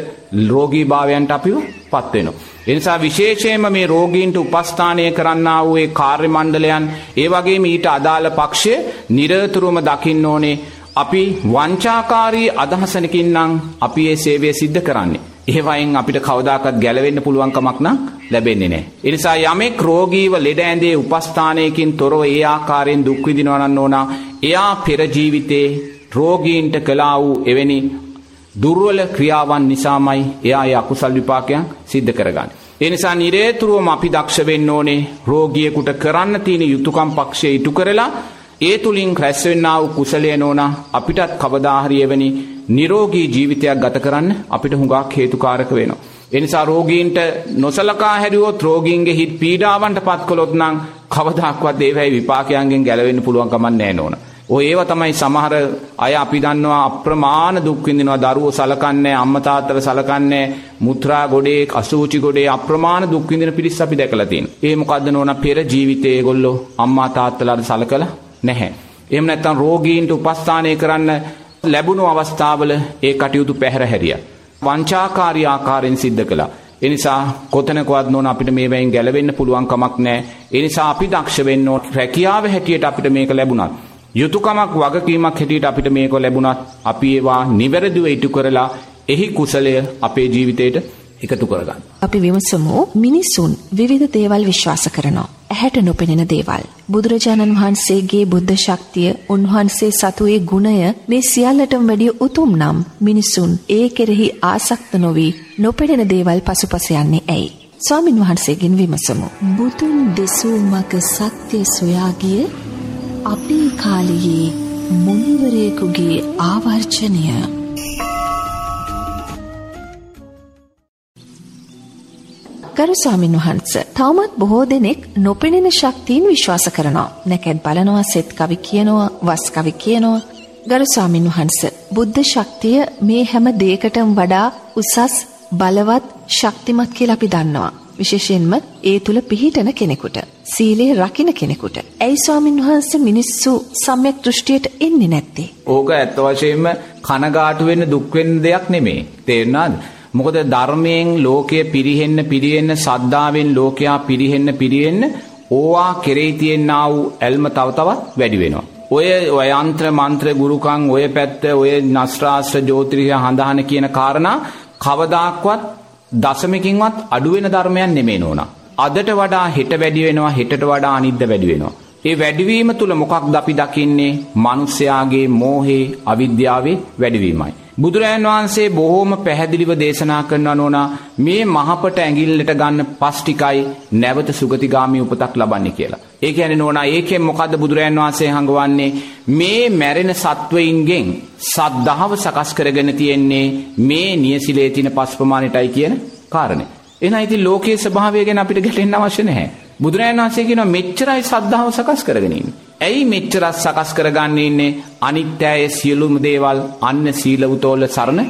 රෝගී භාවයන්ට අපිව පත් වෙනවා. ඒ නිසා විශේෂයෙන්ම මේ රෝගීන්ට උපස්ථානය කරන්නා වූ ඒ කාර්ය මණ්ඩලයන් ඒ වගේම ඊට අදාළ පක්ෂය නිරතුරුවම දකින්න ඕනේ අපි වංචාකාරී අදහසනකින් නම් අපි ඒ සේවය සිද්ධ කරන්නේ. ඒවයින් අපිට කවදාකත් ගැලවෙන්න පුළුවන් කමක් නම් ලැබෙන්නේ නැහැ. ඒ නිසා යමෙක් රෝගීව ලෙඩ ඇඳේ උපස්ථානයකින් තොරව ඒ ආකාරයෙන් දුක් විඳිනවා නම් ඕනා එයා පෙර ජීවිතේ රෝගීන්ට කළා වූ එවැනි දුර්වල ක්‍රියාවන් නිසාමයි එයා ඒ අකුසල් විපාකයන් සිද්ධ කරගන්නේ. ඒ නිසා නිරේතුරුවම අපි දක්ෂ වෙන්න ඕනේ රෝගියෙකුට කරන්න තියෙන යුතුයකම් පක්ෂය ඉටු කරලා ඒ තුලින් රැස් වෙන්නා වූ කුසලය නෝනා අපිටත් කවදා හරි එවැනි නිරෝගී ජීවිතයක් ගත කරන්න අපිට හුඟක් හේතුකාරක වෙනවා. ඒ නිසා රෝගීන්ට නොසලකා හැරියොත් රෝගීන්ගේ හිත් පීඩාවන්ට පත් කළොත් නම් කවදාක්වත් ඒවැයි විපාකයන්ගෙන් ගැලවෙන්න පුළුවන් කමක් නැහැ නෝනා. ඔය ඒව තමයි සමහර අය අපි දන්නවා අප්‍රමාණ දුක් විඳිනවා දරුවෝ සලකන්නේ අම්මා තාත්තලා සලකන්නේ මුත්‍රා ගොඩේ අසූචි ගොඩේ අප්‍රමාණ දුක් විඳින පිරිස් අපි දැකලා තියෙනවා. ඒ මොකද්ද නෝනා පෙර ජීවිතයේ ඒගොල්ලෝ අම්මා තාත්තලාට සලකලා නැහැ. එහෙම නැත්නම් රෝගීන්ට උපස්ථානය කරන්න ලැබුණු අවස්ථාවල ඒ කටයුතු පැහැර හැරියා. වංචාකාරී ආකාරයෙන් සිද්ධ කළා. ඒ නිසා කොතනකවත් නෝන අපිට මේවයින් ගැලවෙන්න පුළුවන් කමක් නැහැ. ඒ නිසා අපි දක්ෂ වෙන්න ඕන රැකියාව හැටියට අපිට මේක ලැබුණත් යුතුයකමක් වගකීමක් හැටියට අපිට මේක ලැබුණත් අපි ඒවා නිවැරදිව ඉටු කරලා එහි කුසලය අපේ ජීවිතයට එකතු කරගන්න. අපි විමසමු මිනිසුන් විවිධ දේවල් විශ්වාස කරනවා. ඇහැට නොපෙනෙන දේවල්. බුදුරජාණන් වහන්සේගේ බුද්ධ ශක්තිය උන්වහන්සේ සතුයේ ගුණය මේ සියල්ලටම වැඩිය උතුම් නම් මිනිසුන් ඒ කෙරෙහි ආසක්ත නොවී නොපෙනෙන දේවල් පසුපස යන්නේ ඇයි? ස්වාමින් වහන්සේගෙන් විමසමු. බුදුන් දෙසූ මග සත්‍ය සොයාගිය අපේ කාලයේ මුනිවරයෙකුගේ ආවර්ජනය ගරු ස්වාමින් වහන්ස තවමත් බොහෝ දෙනෙක් නොපෙනෙන ශක්තිීන් විශ්වාස කරනවා. නැකැත් බලනවා සෙත් කවි කියනවා වස් කවි කියනවා. ගරු ස්වාමින් වහන්ස බුද්ධ ශක්තිය මේ හැම දේකටම වඩා උසස් බලවත් ශක්තිමත් කියලා අපි දන්නවා. විශේෂයෙන්ම ඒ තුල පිහිටන කෙනෙකුට සීලේ රකින්න කෙනෙකුට. ඇයි ස්වාමින් වහන්සේ මිනිස්සු සම්‍යක් දෘෂ්ටියට එන්නේ නැත්තේ? ඕක ඇත්ත වශයෙන්ම කනගාටු වෙන්න දුක් වෙන්න දෙයක් නෙමෙයි. තේරුණාද? මොකද ධර්මයෙන් ලෝකය පිරිහෙන්න පිරිහෙන්න සද්ධාවෙන් ලෝකයා පිරිහෙන්න පිරිහෙන්න ඕවා කෙරෙහි තියෙනා වූ ඇල්ම තව තවත් වැඩි වෙනවා. ඔය ඔය යන්ත්‍ර මන්ත්‍ර ගුරුකම් ඔය පැත්ත ඔය නස්ත්‍රාස්ත්‍ර ජෝතිරිය හඳහන කියන කාරණා කවදාක්වත් දශමකින්වත් අඩු වෙන ධර්මයන් නෙමෙයි නෝනා. අදට වඩා හෙට වැඩි වෙනවා හෙටට වඩා අනිද්ද වැඩි වෙනවා. ඒ වැඩිවීම තුල මොකක්ද අපි දකින්නේ? මිනිස්යාගේ මෝහේ අවිද්‍යාවේ වැඩිවීමයි. බුදුරජාන් වහන්සේ බොහෝම පැහැදිලිව දේශනා කරනවා නෝනා මේ මහපට ඇඟිල්ලට ගන්න පස් ටිකයි නැවත සුගතිගාමී උපතක් ලබන්නේ කියලා. ඒ කියන්නේ නෝනා ඒකෙන් මොකද්ද බුදුරජාන් වහන්සේ හංගවන්නේ මේ මැරෙන සත්වයින්ගෙන් සද්ධාව සකස් කරගෙන තියෙන්නේ මේ නියසිලේ තියෙන පස් ප්‍රමාණයටයි කියන කාරණේ. එහෙනම් ඉතින් ලෝකයේ ස්වභාවය ගැන අපිට ගැටෙන්න අවශ්‍ය නැහැ. බුදුරජාණන් වහන්සේ කියනවා මෙච්චරයි සද්ධාව සකස් කරගෙන ඉන්නේ. ඇයි මෙච්චරක් සකස් කරගන්න ඉන්නේ අනිත්‍යය සියලුම දේවල් අන්න සීලවතෝල සරණ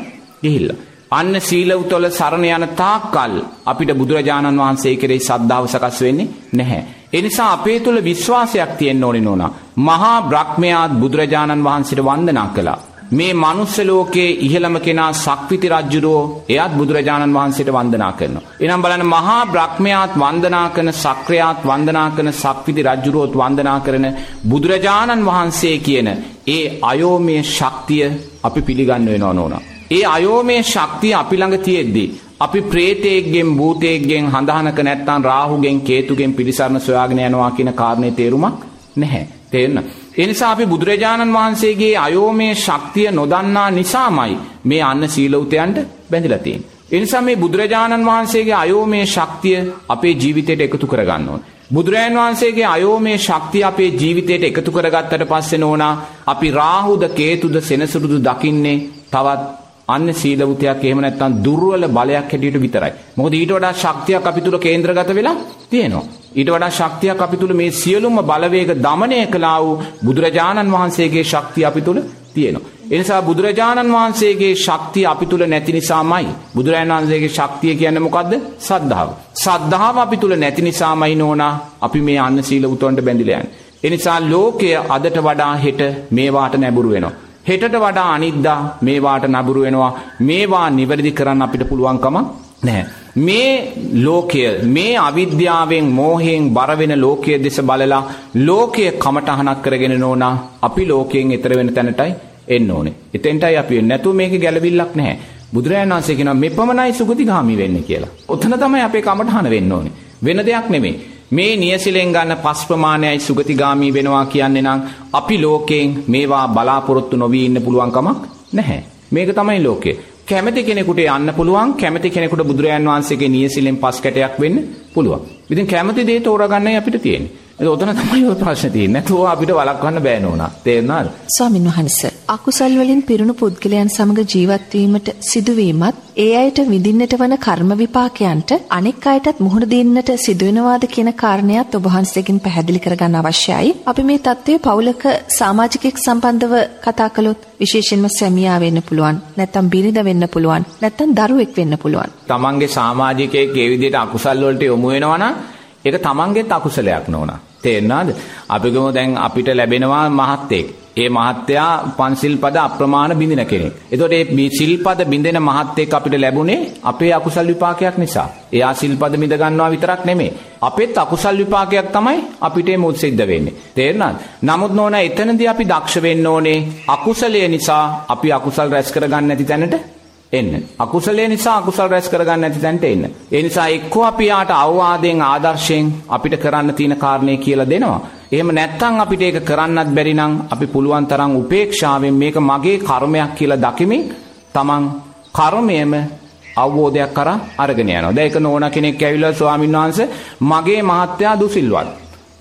ගිහිල්ලා. අන්න සීලවතෝල සරණ යන තාක්කල් අපිට බුදුරජාණන් වහන්සේ කෙරෙහි සද්ධාව සකස් වෙන්නේ නැහැ. ඒ නිසා අපේ තුල විශ්වාසයක් තියෙන්න ඕනේ නෝනා. මහා බ්‍රහ්මයාත් බුදුරජාණන් වහන්සේට වන්දනා කළා. මේ මනුස්ස ලෝකයේ ඉහළම කෙනා සක්විති රජුරෝ එයත් බුදුරජාණන් වහන්සේට වන්දනා කරනවා. එනම් බලන්න මහා බ්‍රහ්මයාත් වන්දනා කරන සක්‍රයාත් වන්දනා කරන සක්විති රජුරෝත් වන්දනා කරන බුදුරජාණන් වහන්සේ කියන ඒ අයෝමය ශක්තිය අපි පිළිගන්න වෙනවා නෝනා. ඒ අයෝමය ශක්තිය අපි ළඟ තියෙද්දී අපි ප්‍රේතයෙක්ගෙන් භූතයෙක්ගෙන් හඳහනක නැත්තම් රාහුගෙන් කේතුගෙන් පිළිසරණ සොයාගෙන යනවා කියන කාරණේ තේරුමක් නැහැ. තේරෙනවද? ඒ නිසා අපි බුදුරජාණන් වහන්සේගේ අයෝමය ශක්තිය නොදන්නා නිසාමයි මේ අන්න සීලවතයන්ට බැඳිලා තියෙන්නේ. ඒ නිසා මේ බුදුරජාණන් වහන්සේගේ අයෝමය ශක්තිය අපේ ජීවිතයට එකතු කරගන්න ඕන. බුදුරජාණන් වහන්සේගේ අයෝමය ශක්තිය අපේ ජීවිතයට එකතු කරගත්තට පස්සේ නෝනා අපි රාහුද කේතුද සෙනසුරුදු දකින්නේ තවත් අන්න සීලවතයක් එහෙම නැත්නම් දුර්වල බලයක් හැටියට විතරයි. මොකද ඊට වඩා ශක්තියක් අපි තුල කේන්ද්‍රගත වෙලා තියෙනවා. ඊට වඩා ශක්තියක් අපි තුල මේ සියලුම බලවේග দমনය කළා වූ බුදුරජාණන් වහන්සේගේ ශක්තිය අපි තුල තියෙනවා. ඒ නිසා බුදුරජාණන් වහන්සේගේ ශක්තිය අපි තුල නැති නිසාමයි බුදුරජාණන් වහන්සේගේ ශක්තිය කියන්නේ මොකද්ද? සද්ධාව. සද්ධාව අපි තුල නැති නිසාමයි නෝනා අපි මේ අන්න සීල උතොන්ට බැඳිලා යන්නේ. ඒ නිසා ලෝකය අදට වඩා හෙට මේවාට නැඹුරු වෙනවා. හෙටට වඩා අනිද්දා මේවාට නැඹුරු වෙනවා. මේවා නිවැරදි කරන්න අපිට පුළුවන්කම නැහැ. මේ ලෝකය මේ අවිද්‍යාවෙන් මෝහයෙන් බරවෙන ලෝකය දෙස බලලා ලෝකය කමටහනක් කරගෙන නෝනා අපි ලෝකයෙන් එතර වෙන තැනටයි එන්න ඕනේ. එතෙන්ටයි අපි නැතුව මේක ගැලවිල්ලක් නැහැ. බුදුරජාණන් වහන්සේ කියනවා මෙපමණයි සුගතිගාමි වෙන්නේ කියලා. ඔතන තමයි අපේ කමඨහන වෙන්න ඕනේ. වෙන දෙයක් නෙමෙයි. මේ නියසිලෙන් ගන්න පස් ප්‍රමාණයයි සුගතිගාමි වෙනවා කියන්නේ නම් අපි ලෝකයෙන් මේවා බලාපොරොත්තු නොවී ඉන්න පුළුවන් කමක් නැහැ. මේක තමයි ලෝකය. කැමති කෙනෙකුට යන්න පුළුවන් කැමති කෙනෙකුට බුදුරජාන් වහන්සේගේ නියසිලෙන් පස් කැටයක් වෙන්න පුළුවන්. ඉතින් කැමති දේ තෝරගන්නයි අපිට තියෙන්නේ. ඔතන තමයි ඔය ප්‍රශ්නේ තියෙන්නේ. නැතුව අපිට වළක්වන්න බෑ නෝනා. තේරුණාද? ස්වාමින් වහන්සේ අකුසල් වලින් පිරුණු පුද්ගලයන් සමග ජීවත් වීමට සිදුවීමත් ඒ අයට විඳින්නට වන කර්ම විපාකයන්ට අනෙක් අයටත් මුහුණ දෙන්නට සිදුවෙනවාද කියන කාරණයක් ඔබ වහන්සේගෙන් පැහැදිලි කරගන්න අවශ්‍යයි. අපි මේ தત્ත්වය පවුලක සමාජිකෙක් සම්බන්ධව කතා කළොත් විශේෂයෙන්ම සැමියා වෙන්න පුළුවන්. නැත්නම් බිරිඳ වෙන්න පුළුවන්. නැත්නම් දරුවෙක් වෙන්න පුළුවන්. තමන්ගේ සමාජිකයෙක් ඒ විදිහට අකුසල් වලට යොමු වෙනවා නම් ඒක තමන්ගේත් අකුසලයක් නෝනා. තේරෙනවද? අපි ගමු දැන් අපිට ලැබෙනවා මහත්යෙක්. ඒ මහත්තයා පන්සිල් පද අප්‍රමාණ බින්දින කෙනෙක්. එතකොට මේ සිල්පද බින්දෙන මහත්යෙක් අපිට ලැබුණේ අපේ අකුසල් විපාකයක් නිසා. එයා සිල්පද බින්ද ගන්නවා විතරක් නෙමෙයි. අපෙත් අකුසල් විපාකයක් තමයි අපිට මුත් සිද්ධ වෙන්නේ. තේරුණාද? නමුත් නෝනා එතනදී අපි දක්ෂ වෙන්න ඕනේ අකුසලයේ නිසා අපි අකුසල් රැස් කරගන්න නැති තැනට එන්න. අකුසලයේ නිසා අකුසල් රැස් කරගන්න නැති තැනට එන්න. ඒ නිසා එක්කෝ අපි යාට අවවාදයෙන් ආදර්ශයෙන් අපිට කරන්න තියෙන කාරණේ කියලා දෙනවා. එහෙම නැත්නම් අපිට ඒක කරන්නත් බැරි නම් අපි පුළුවන් තරම් උපේක්ෂාවෙන් මේක මගේ කර්මයක් කියලා දකිමින් තමන් කර්මයේම අවබෝධයක් කරා අරගෙන යනවා. දැන් ඒක නෝනා කෙනෙක් ඇවිල්ලා ස්වාමීන් වහන්සේ මගේ මහත්තයා දුසිල්වත්.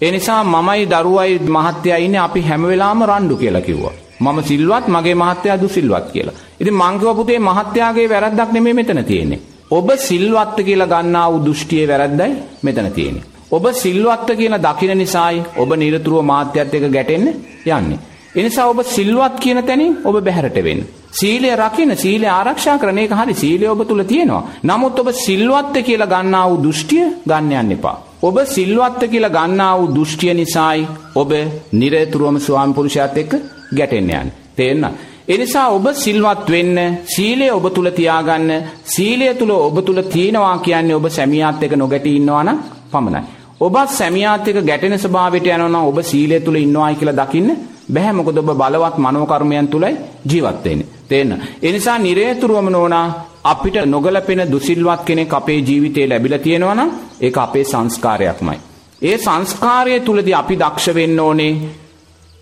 ඒ නිසා මමයි දරුවයි මහත්තයා ඉන්නේ අපි හැම වෙලාවෙම රණ්ඩු කියලා කිව්වා. මම සිල්වත් මගේ මහත්තයා දුසිල්වත් කියලා. ඉතින් මං කිව්වා පුතේ මහත්තයාගේ වැරද්දක් නෙමෙයි මෙතන තියෙන්නේ. ඔබ සිල්වත්ත කියලා ගන්නා වූ දෘෂ්ටියේ වැරද්දයි මෙතන තියෙන්නේ. ඔබ සිල්වත්ත කියන දකින නිසායි ඔබ නිරතුරුව මාත්‍යත් එක්ක ගැටෙන්න යන්නේ. එනිසා ඔබ සිල්වත් කියන තැනින් ඔබ බැහැරට වෙන්න. සීලය රකින්න සීලය ආරක්ෂා කරන එක හරි සීලය ඔබ තුල තියෙනවා. නමුත් ඔබ සිල්වත්ත කියලා ගන්නා වූ දෘෂ්ටිය ගන්න යන්න එපා. ඔබ සිල්වත්ත කියලා ගන්නා වූ දෘෂ්ටිය නිසායි ඔබ නිරතුරුවම ස්වාමි පුරුෂයාත් එක්ක ගැටෙන්න යන්නේ. තේරෙනවද? එනිසා ඔබ සිල්වත් වෙන්න සීලය ඔබ තුල තියාගන්න සීලය තුල ඔබ තුල තියෙනවා කියන්නේ ඔබ සැමියාත් එක්ක නොගැටී ඉන්නවා නම් පමණයි. ඔබත් සැමියාත් එක්ක ගැටෙන ස්වභාවයට යනවා නම් ඔබ සීලය තුල ඉන්නවායි කියලා දකින්න බැහැ මොකද ඔබ බලවත් මනෝකර්මයන් තුලයි ජීවත් වෙන්නේ. තේන්න. ඒ නිසා නිරේතුරුවම නෝනා අපිට නොගලපෙන දුසිල්වත් කෙනෙක් අපේ ජීවිතේ ලැබිලා තියෙනවා නම් ඒක අපේ සංස්කාරයක්මයි. ඒ සංස්කාරය තුලදී අපි දක්ෂ වෙන්න ඕනේ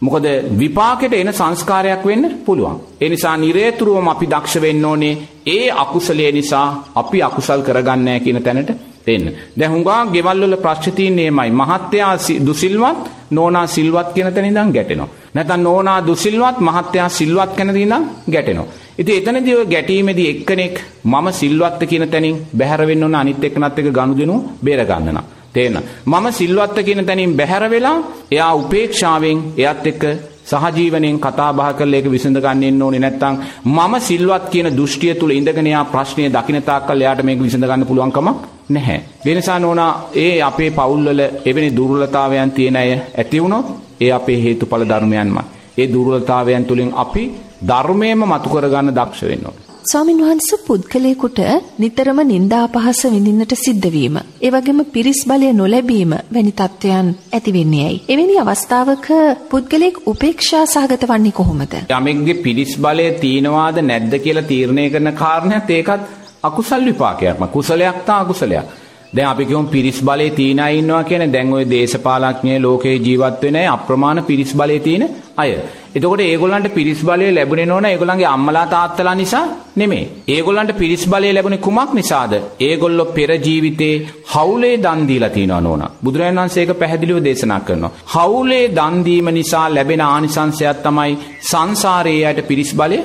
මොකද විපාකෙට එන සංස්කාරයක් වෙන්න පුළුවන්. ඒ නිසා නිරේතුරුවම අපි දක්ෂ වෙන්න ඕනේ ඒ අකුසලයේ නිසා අපි අකුසල් කරගන්නේ නැහැ කියන තැනට එන්න. දැන් හුඟා ගෙවල් වල ප්‍රශ්න තියෙන්නේමයි. මහත්තයා දුසිල්වත් නෝනා සිල්වත් කියන තැන ඉඳන් ගැටෙනවා. නැත්නම් නෝනා දුසිල්වත් මහත්තයා සිල්වත් කියන තැන ඉඳන් ගැටෙනවා. ඉතින් එතනදී ඔය ගැටීමේදී එක්කෙනෙක් මම සිල්වත්ත කියන තැනින් බැහැර වෙන්න ඕන අනිත් එක්කනත් එක්ක ගනුදෙනු බේර ගන්න නම්. තේන. මම සිල්වත්ත කියන තැනින් බැහැර වෙලා එයා උපේක්ෂාවෙන් එයත් එක්ක සහජීවනයෙන් කතා බහ කරලා ඒක විසඳ ගන්න එන්න ඕනේ නැත්නම් මම සිල්වත් කියන දෘෂ්ටිය තුල ඉඳගෙන එයා ප්‍රශ්නය දකින්න තාක්කල් එයාට මේක විසඳ ගන්න පුළුවන් කමක් නැහැ. ඒ නිසා නෝනා ඒ අපේ පවුල්වල එවැනි දුර්වලතාවයන් තියෙන අය ඇති වුණොත් ඒ අපේ හේතුඵල ධර්මයන්මයි. ඒ දුර්වලතාවයන් තුලින් අපි ධර්මයේම මතු කරගන්න දක්ෂ වෙන්න ඕනේ. ස්වාමින් වහන්සේ පුද්ගලයෙකුට නිතරම නිന്ദා අපහාස විඳින්නට සිද්ධ වීම, ඒ වගේම පිරිස් බලය නොලැබීම වැනි තත්ත්වයන් ඇති වෙන්නේ ඇයි? එවැනි අවස්ථාවක පුද්ගලයෙක් උපේක්ෂා සහගත වන්නේ කොහොමද? යමෙක්ගේ පිරිස් බලය තීනවාද නැද්ද කියලා තීරණය කරන කාරණයක් ඒකත් අකුසල් විපාකයක්ම. කුසලයක් තා අකුසලයක්. දැන් අපි කියමු පිරිස් බලයේ තීන අය ඉන්නවා කියන්නේ දැන් ওই දේශපාලඥය ලෝකේ ජීවත් වෙන අය අප්‍රමාණ පිරිස් බලයේ තීන අය. එතකොට ඒගොල්ලන්ට පිරිස් බලය ලැබුණේ නෝන ඒගොල්ලන්ගේ අම්මලා තාත්තලා නිසා නෙමෙයි. ඒගොල්ලන්ට පිරිස් බලය ලැබුණේ කුමක් නිසාද? ඒගොල්ලෝ පෙර ජීවිතේ හවුලේ දන් දීලා තිනවා නෝන. බුදුරජාණන් වහන්සේ ඒක පැහැදිලිව දේශනා කරනවා. හවුලේ දන් දීම නිසා ලැබෙන ආනිසංසයක් තමයි සංසාරයේ යට පිරිස් බලය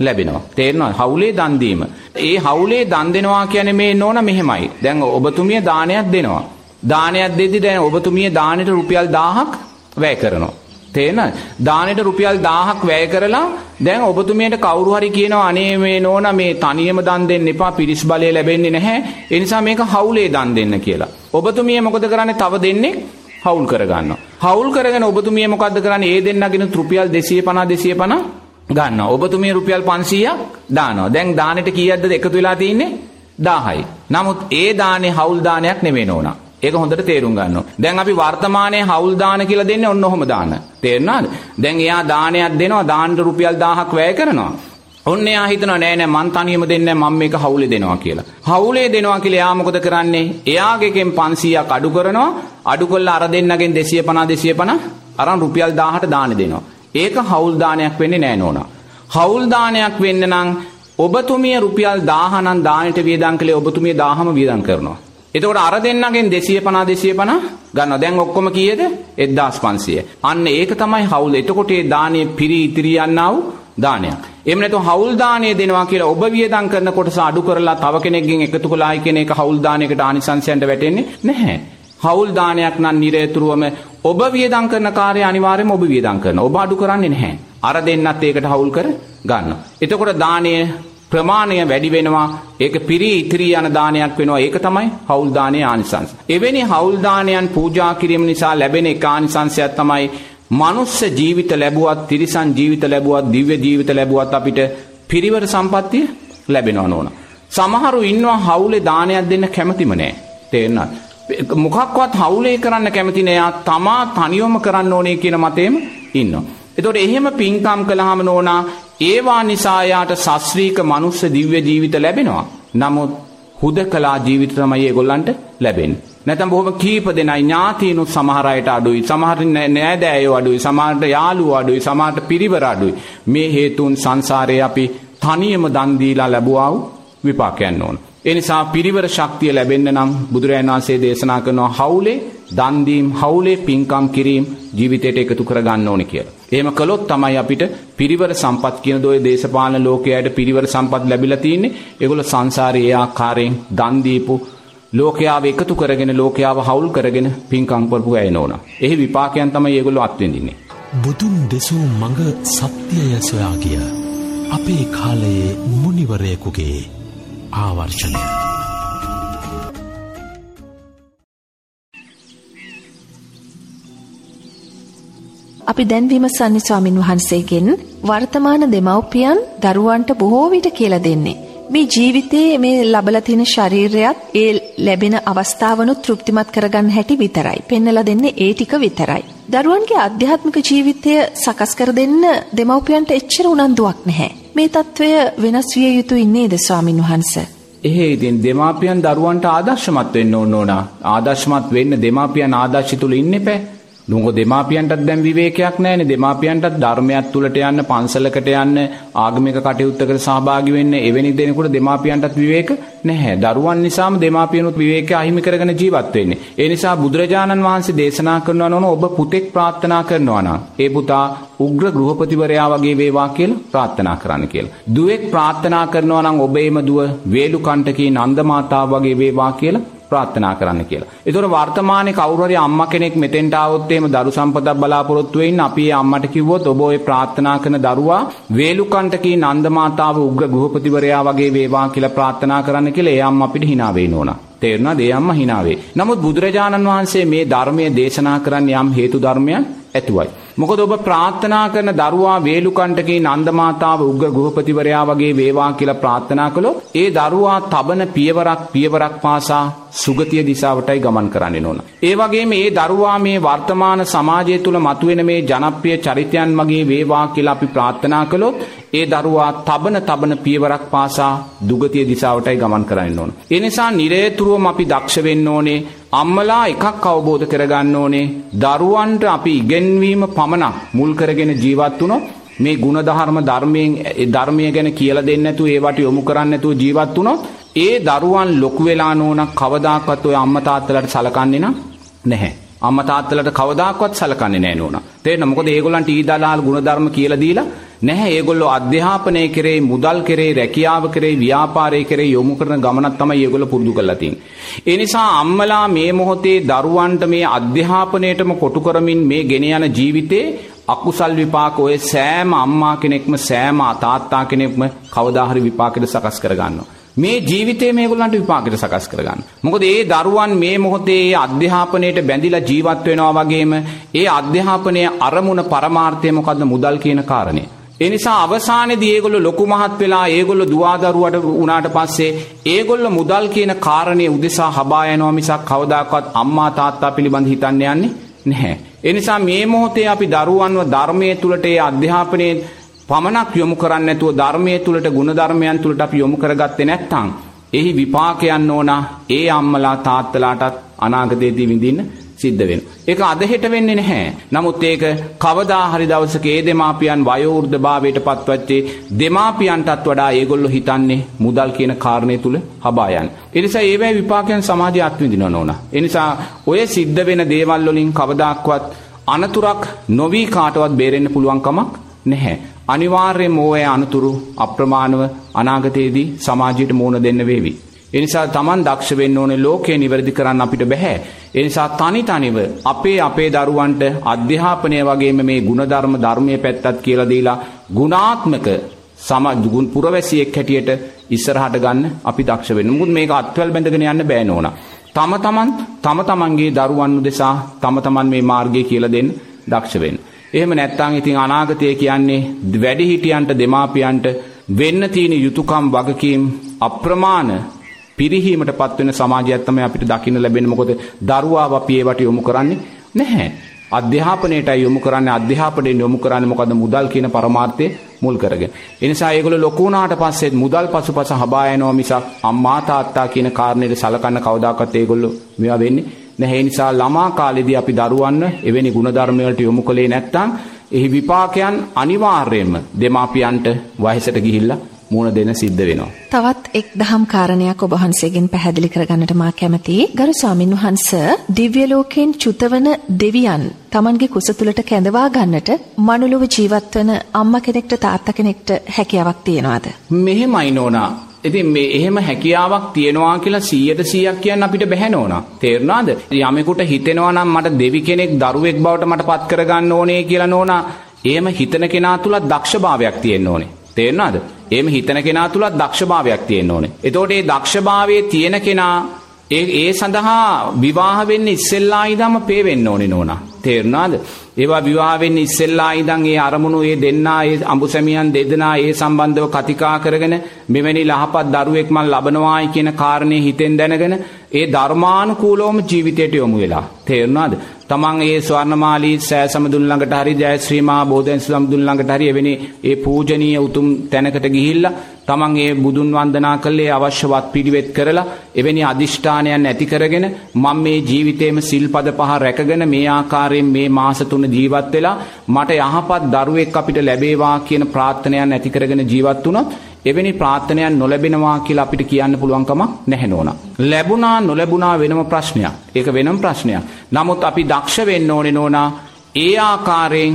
ලැබෙනවා. තේරෙනවද? හවුලේ දන් දීම. ඒ හවුලේ දන් දෙනවා කියන්නේ මේ නෝන මෙහෙමයි. දැන් ඔබතුමිය දානයක් දෙනවා. දානයක් දෙද්දි දැන් ඔබතුමිය දානෙට රුපියල් 1000ක් වැය කරනවා. තේරෙනවද? දානෙට රුපියල් 1000ක් වැය කරලා දැන් ඔබතුමියට කවුරු හරි කියනවා අනේ මේ නෝන මේ තනියම දන් දෙන්න එපා පිරිස් බලය ලැබෙන්නේ නැහැ. ඒ නිසා මේක හවුලේ දන් දෙන්න කියලා. ඔබතුමිය මොකද කරන්නේ? තව දෙන්නේ හවුල් කරගන්නවා. හවුල් කරගෙන ඔබතුමිය මොකද්ද කරන්නේ? ඒ දෙන්නගෙන රුපියල් 250 250 ගන්නවා. ඔබතුමිය රුපියල් 500ක් දානවා. දැන් දානෙට කීයක්ද එකතු වෙලා තියෙන්නේ? 1000යි. නමුත් ඒ දානේ හවුල් දානයක් නෙවෙයි නෝනා. ඒක හොඳට තේරුම් ගන්න ඕනේ. දැන් අපි වර්තමානයේ හවුල් දාන කියලා දෙන්නේ ඔන්න ඔහොම දාන. තේරුණාද? දැන් එයා දානයක් දෙනවා දාන්න රුපියල් 1000ක් වැය කරනවා. ඔන්න එයා හිතනවා නෑ නෑ මං තනියම දෙන්නේ මම මේක හවුලේ දෙනවා කියලා. හවුලේ දෙනවා කියලා එයා මොකද කරන්නේ? එයාගෙන් 500ක් අඩු කරනවා. අඩු කළා අර දෙන්නගෙන් 250 250 අරන් රුපියල් 1000ට දාන දෙනවා. ඒක හවුල් දානයක් වෙන්නේ නෑ නෝනා. හවුල් දානයක් වෙන්න නම් ඔබතුමිය රුපියල් 1000 නම් දානෙට වියදම් කළේ ඔබතුමිය 1000ම වියදම් කරනවා. එතකොට අර දෙන්නගෙන් 250 250 ගන්නවා. දැන් ඔක්කොම කීයද? 1500. අන්න ඒක තමයි හවුල්. එතකොට ඒ දානේ පිරි ඉතිරි යන්නා වූ දානයක්. එහෙම නැත්නම් හවුල් දාණය දෙනවා කියලා ඔබ වියදම් කරන කොටස අඩු කරලා තව කෙනෙක්ගෙන් එකතු කළායි කියන එක හවුල් දානයකට ආනිසංසයන්ට වැටෙන්නේ නැහැ. හවුල් දානයක් නම් නිරේතුරුවම ඔබ වියදම් කරන කාර්යය අනිවාර්යයෙන්ම ඔබ වියදම් කරනවා. ඔබ අඩු කරන්නේ නැහැ. අර දෙන්නත් ඒකට හවුල් කර ගන්නවා. එතකොට දානය ප්‍රමාණය වැඩි වෙනවා ඒක පිරී ඉතිරි යන දානයක් වෙනවා ඒක තමයි හවුල් දානයේ ආනිසංස. එවැනි හවුල් දානයන් පූජා කිරීම නිසා ලැබෙන එක ආනිසංසයක් තමයි මනුස්ස ජීවිත ලැබුවත් තිරිසන් ජීවිත ලැබුවත් දිව්‍ය ජීවිත ලැබුවත් අපිට පිරිවර සම්පත්තිය ලැබෙනවා නෝන. සමහරු ඉන්නවා හවුලේ දානයක් දෙන්න කැමතිම නෑ. තේරෙනවද? මොකක්වත් හවුලේ කරන්න කැමති නෑ. යා තමා තනියම කරන්න ඕනේ කියන මතේම ඉන්නවා. එතකොට එහෙම පින්කම් කළාම නෝනා ඒවා නිසා යාට ශාස්ත්‍රීක මනුස්ස දිව්‍ය ජීවිත ලැබෙනවා. නමුත් හුදකලා ජීවිත තමයි ඒගොල්ලන්ට ලැබෙන්නේ. නැතම් බොහොම කීප දෙනයි ඥාතීනුත් සමහර අයට අඩුයි. සමහර නෑදෑයෝ අඩුයි. සමහරට යාළුවෝ අඩුයි. සමහරට පිරිවර අඩුයි. මේ හේතුන් සංසාරයේ අපි තනියම දන් දීලා ලැබුවා වූ විපාකයන් ඕන. ඒ නිසා පිරිවර ශක්තිය ලැබෙන්න නම් බුදුරජාණන් වහන්සේ දේශනා කරනවා හවුලේ දන් දීම් හවුලේ පින්කම් කිරීම ජීවිතයට එකතු කර ගන්න ඕනේ කියලා. එහෙම කළොත් තමයි අපිට පිරිවර සම්පත් කියන දෝය දේශපාලන ලෝකයට පිරිවර සම්පත් ලැබිලා තියෙන්නේ. ඒගොල්ලෝ සංසාරයේ ඒ ආකාරයෙන් දන් දීපු ලෝකයාව එකතු කරගෙන ලෝකයාව හවුල් කරගෙන පින්කම් කරපු අය නෝන. එහි විපාකයන් තමයි ඒගොල්ලෝ අත්විඳින්නේ. බුදුන් දෙසූ මඟ සත්‍යය සොයා ගිය අපේ කාලයේ මුනිවරයෙකුගේ ආවර්ෂණය. අපි දැන් විමසන්නේ ස්වාමින් වහන්සේගෙන් වර්තමාන දෙමව්පියන් දරුවන්ට බොහෝ විට කියලා දෙන්නේ මේ ජීවිතයේ මේ ලබලා තියෙන ශරීරයත් ඒ ලැබෙන අවස්ථාවනුත් තෘප්තිමත් කරගන්න හැටි විතරයි. පෙන්නලා දෙන්නේ ඒ ටික විතරයි. දරුවන්ගේ ආධ්‍යාත්මික ජීවිතය සකස් කර දෙන්න දෙමව්පියන්ට එච්චර උනන්දුවක් නැහැ. මේ తත්වය වෙනස් විය යුතුයි නේද ස්වාමින් වහන්සේ? එහෙ ඉතින් දෙමාපියන් දරුවන්ට ආදර්ශමත් වෙන්න ඕන ඕන. ආදර්ශමත් වෙන්න දෙමාපියන් ආදර්ශය තුල ඉන්න එපා. නුඟ දෙමාපියන්ටත් දැන් විවේකයක් නැහැනේ දෙමාපියන්ටත් ධර්මයක් තුලට යන්න පන්සලකට යන්න ආගමික කටයුත්තකට සහභාගී වෙන්න එවැනි දෙනෙකුට දෙමාපියන්ටත් විවේක නැහැ. දරුවන් නිසාම දෙමාපියනුත් විවේකය අහිමි කරගෙන ජීවත් වෙන්නේ. ඒ නිසා බුදුරජාණන් වහන්සේ දේශනා කරනවා නෝන ඔබ පුතෙක් ප්‍රාර්ථනා කරනවා නම් ඒ පුතා උග්‍ර ගෘහපතිවරයා වගේ වේවා කියලා ප්‍රාර්ථනා කරන්න කියලා. දුවෙක් ප්‍රාර්ථනා කරනවා නම් ඔබේම දුව වේලුකණ්ඨකී නන්දමාතාව වගේ වේවා කියලා ප්‍රාර්ථනා කරන්න කියලා. ඒතර වර්තමානයේ කවුරු හරි අම්මා කෙනෙක් මෙතෙන්ට ආවොත් එහෙම දරු සම්පතක් බලාපොරොත්තු වෙන්න අපි ඒ අම්මට කිව්වොත් ඔබ ඔය ප්‍රාර්ථනා කරන දරුවා වේලුකණ්ඨකී නන්දමාතාව උග්‍ර ගෘහපතිවරයා වගේ වේවා කියලා ප්‍රාර්ථනා කරන්න කියලා ඒ අම්මා අපිට hina වෙන්න ඕන. තේරුණාද? ඒ අම්මා hina වේ. නමුත් බුදුරජාණන් වහන්සේ මේ ධර්මයේ දේශනා කරන්නේ යම් හේතු ධර්මයන් ඇතුවයි. මොකද ඔබ ප්‍රාර්ථනා කරන දරුවා වේලුකණ්ඨකේ නන්දමාතාව උග්‍ර ගෘහපතිවරයා වගේ වේවා කියලා ප්‍රාර්ථනා කළොත් ඒ දරුවා තබන පියවරක් පියවරක් පාසා සුගතිය දිසාවටයි ගමන් කරන්න ඕන. ඒ වගේම මේ දරුවා මේ වර්තමාන සමාජය තුළ මතුවෙන මේ ජනප්‍රිය චරිතයන් වගේ වේවා කියලා අපි ප්‍රාර්ථනා කළොත් ඒ දරුවා තබන තබන පියවරක් පාසා දුගතිය දිසාවටයි ගමන් කරන්න ඕන. ඒ නිසා නිරේතුරුවම අපි දක්ෂ වෙන්න ඕනේ අම්මලා එකක් අවබෝධ කරගන්න ඕනේ දරුවන්ට අපි ඉගෙනවීම පමණක් මුල් කරගෙන ජීවත් වුණොත් මේ ಗುಣධර්ම ධර්මයෙන් ධර්මය ගැන කියලා දෙන්නේ නැතුව ඒවට යොමු කරන්නේ නැතුව ජීවත් වුණොත් ඒ දරුවන් ලොකු වෙලා නෝන කවදාකවත් ඔය අම්මා තාත්තලාට සලකන්නේ නැහැ. අම්මා තාත්තලාට කවදාකවත් සලකන්නේ නැහැ නෝනා. තේරෙනවද? මොකද ඒගොල්ලන්ට ඊදාලාල් ಗುಣධර්ම කියලා දීලා නැහැ. ඒගොල්ලෝ අධ්‍යාපනය කරේ, මුදල් කරේ, රැකියාව කරේ, ව්‍යාපාරය කරේ යොමු කරන ගමනක් තමයි ඒගොල්ලෝ පුරුදු කරලා තියෙන්නේ. ඒ නිසා අම්මලා මේ මොහොතේ දරුවන්ට මේ අධ්‍යාපනයටම කොටු කරමින් මේ ගෙන යන ජීවිතේ අකුසල් විපාක ඔය සෑම අම්මා කෙනෙක්ම සෑම තාත්තා කෙනෙක්ම කවදා හරි විපාකෙට සකස් කරගන්නවා. මේ ජීවිතේ මේගොල්ලන්ට විපාකෙට සකස් කරගන්න. මොකද ඒ දරුවන් මේ මොහොතේ අධ්‍යාපනයට බැඳිලා ජීවත් වෙනවා වගේම ඒ අධ්‍යාපනයේ අරමුණ පරමාර්ථය මොකද්ද මුදල් කියන කාරණේ. ඒ නිසා අවසානයේදී ඒගොල්ලෝ ලොකු මහත් වෙලා ඒගොල්ලෝ දුවදරුවට වුණාට පස්සේ ඒගොල්ලෝ මුදල් කියන කාරණේ උදෙසා හබා යනවා මිසක් කවදාකවත් අම්මා තාත්තා පිළිබඳ හිතන්න යන්නේ නැහැ. ඒ නිසා මේ මොහොතේ අපි දරුවන්ව ධර්මයේ තුලට ඒ අධ්‍යාපනයේ පමණක් යොමු කරන්නේ නැතුව ධර්මයේ තුලට ගුණධර්මයන් තුලට අපි යොමු කරගත්තේ නැත්නම් එහි විපාකයන් ඕන ඒ අම්මලා තාත්තලාටත් අනාගතයේදී විඳින්න සිද්ධ වෙනවා. ඒක අද හෙට වෙන්නේ නැහැ. නමුත් ඒක කවදා හරි දවසක ඒ දෙමාපියන් වයෝවෘද්ධ භාවයට පත්වච්චේ දෙමාපියන්ටත් වඩා ඒගොල්ලෝ හිතන්නේ මුදල් කියන කාරණේ තුල හබා යන. ඒ නිසා ඒවැයි විපාකයන් සමාජය අත්විඳිනව නෝනා. ඒ නිසා ඔය සිද්ධ වෙන දේවල් වලින් කවදාක්වත් අනතුරක් නොවි කාටවත් බේරෙන්න පුළුවන් කමක් නැහැ. අනිවාර්යයෙන්ම ඕය අනතුරු අප්‍රමාණව අනාගතයේදී සමාජයට මුහුණ දෙන්න වේවි. එනිසා තමන් දක්ෂ වෙන්න ඕනේ ලෝකය නිවැරදි කරන්න අපිට බැහැ. එනිසා තනි තනිව අපේ අපේ දරුවන්ට අධ්‍යාපනය වගේම මේ ಗುಣධර්ම ධර්මයේ පැත්තත් කියලා දීලා ගුණාත්මක සමාජ ගුණ පුරවැසියෙක් හැටියට ඉස්සරහට ගන්න අපි දක්ෂ වෙන්න. මොකද මේක අත්වැල් බැඳගෙන යන්න බෑ නෝනා. තම තමන් තම තමන්ගේ දරුවන් උදෙසා තම තමන් මේ මාර්ගය කියලා දෙන්න දක්ෂ වෙන්න. එහෙම නැත්නම් ඉතින් අනාගතය කියන්නේ වැඩිහිටියන්ට දෙමාපියන්ට වෙන්න තියෙන යුතුයකම් වගකීම් අප්‍රමාණ පිරිහීමට පත්වෙන සමාජයක් තමයි අපිට දකින්න ලැබෙන්නේ මොකද දරුවාව අපි ඒවට යොමු කරන්නේ නැහැ. අධ්‍යාපනයටයි යොමු කරන්නේ අධ්‍යාපනයෙන් යොමු කරන්නේ මොකද මුදල් කියන පරමාර්ථය මුල් කරගෙන. ඒ නිසා ඒගොල්ලෝ ලොකු වුණාට පස්සේ මුදල් පසුපස හබා යනවා මිසක් අම්මා තාත්තා කියන කාරණේට සලකන්න කවදාකවත් ඒගොල්ලෝ මේවා වෙන්නේ නැහැ. නිසා ළමා කාලේදී අපි දරුවන්න එවැනි ಗುಣධර්ම වලට යොමු කළේ නැත්නම් එහි විපාකයන් අනිවාර්යයෙන්ම දෙමාපියන්ට වයසට ගිහිල්ලා මුණ දෙන සිද්ධ වෙනවා. තවත් එක් දහම් කාරණයක් ඔබ වහන්සේගෙන් පැහැදිලි කරගන්නට මා කැමතියි. ගරු ස්වාමින් වහන්සේ දිව්‍ය ලෝකයෙන් චුතවන දෙවියන් Tamanගේ කුස තුලට කැඳවා ගන්නට මනුලොව ජීවත් වෙන අම්මා කෙනෙක්ට තාත්තා කෙනෙක්ට හැකියාවක් තියනවාද? මෙහෙමයි නෝනා. ඉතින් මේ එහෙම හැකියාවක් තියනවා කියලා 100ට 100ක් කියන්න අපිට බැහැ නෝනා. තේරුණාද? යමෙකුට හිතෙනවා නම් මට දෙවි කෙනෙක් දරුවෙක් බවට මට පත් කරගන්න ඕනේ කියලා නෝනා. එහෙම හිතන කෙනා තුල දක්ෂභාවයක් තියෙන්න ඕනේ. තේරුණාද? එහෙම හිතන කෙනා තුලත් දක්ෂභාවයක් තියෙන්න ඕනේ. එතකොට මේ දක්ෂභාවයේ තියෙන කෙනා ඒ ඒ සඳහා විවාහ වෙන්න ඉස්සෙල්ලා ඉඳන්ම පේ වෙන්න ඕනේ නෝනා. තේරුණාද? ඒවා විවාහ වෙන්න ඉස්සෙල්ලා ඉඳන් ඒ අරමුණු ඒ දෙන්නා ඒ අඹුසැමියන් දෙදෙනා ඒ සම්බන්ධව කතිකා කරගෙන මෙවැනි ලහපත් දරුවෙක් මන් ලබනවායි කියන කාරණේ හිතෙන් දැනගෙන ඒ ධර්මානුකූලවම ජීවිතයට යොමු වෙලා. තේරුණාද? තමන් ඒ ස්වර්ණමාලී සෑ සමදුන් ළඟට හරි ජයශ්‍රී මහා බෝධයන් සමදුන් ළඟට හරි එවැනි ඒ පූජනීය උතුම් තැනකට ගිහිල්ලා තමන් ඒ බුදුන් වන්දනා කළේ අවශ්‍යවත් පිළිවෙත් කරලා එවැනි අදිෂ්ඨානයන් ඇති කරගෙන මම මේ ජීවිතේම සිල්පද පහ රැකගෙන මේ ආකාරයෙන් මේ මාස තුන ජීවත් වෙලා මට යහපත් දරුවෙක් අපිට ලැබේවා කියන ප්‍රාර්ථනයන් ඇති කරගෙන ජීවත් වුණොත් එවැනි ප්‍රාර්ථනයන් නොලැබෙනවා කියලා අපිට කියන්න පුළුවන් කමක් නැහැ නෝනා. ලැබුණා නොලැබුණා වෙනම ප්‍රශ්නයක්. ඒක වෙනම ප්‍රශ්නයක්. නමුත් අපි දක්ෂ වෙන්න ඕනේ නෝනා ඒ ආකාරයෙන්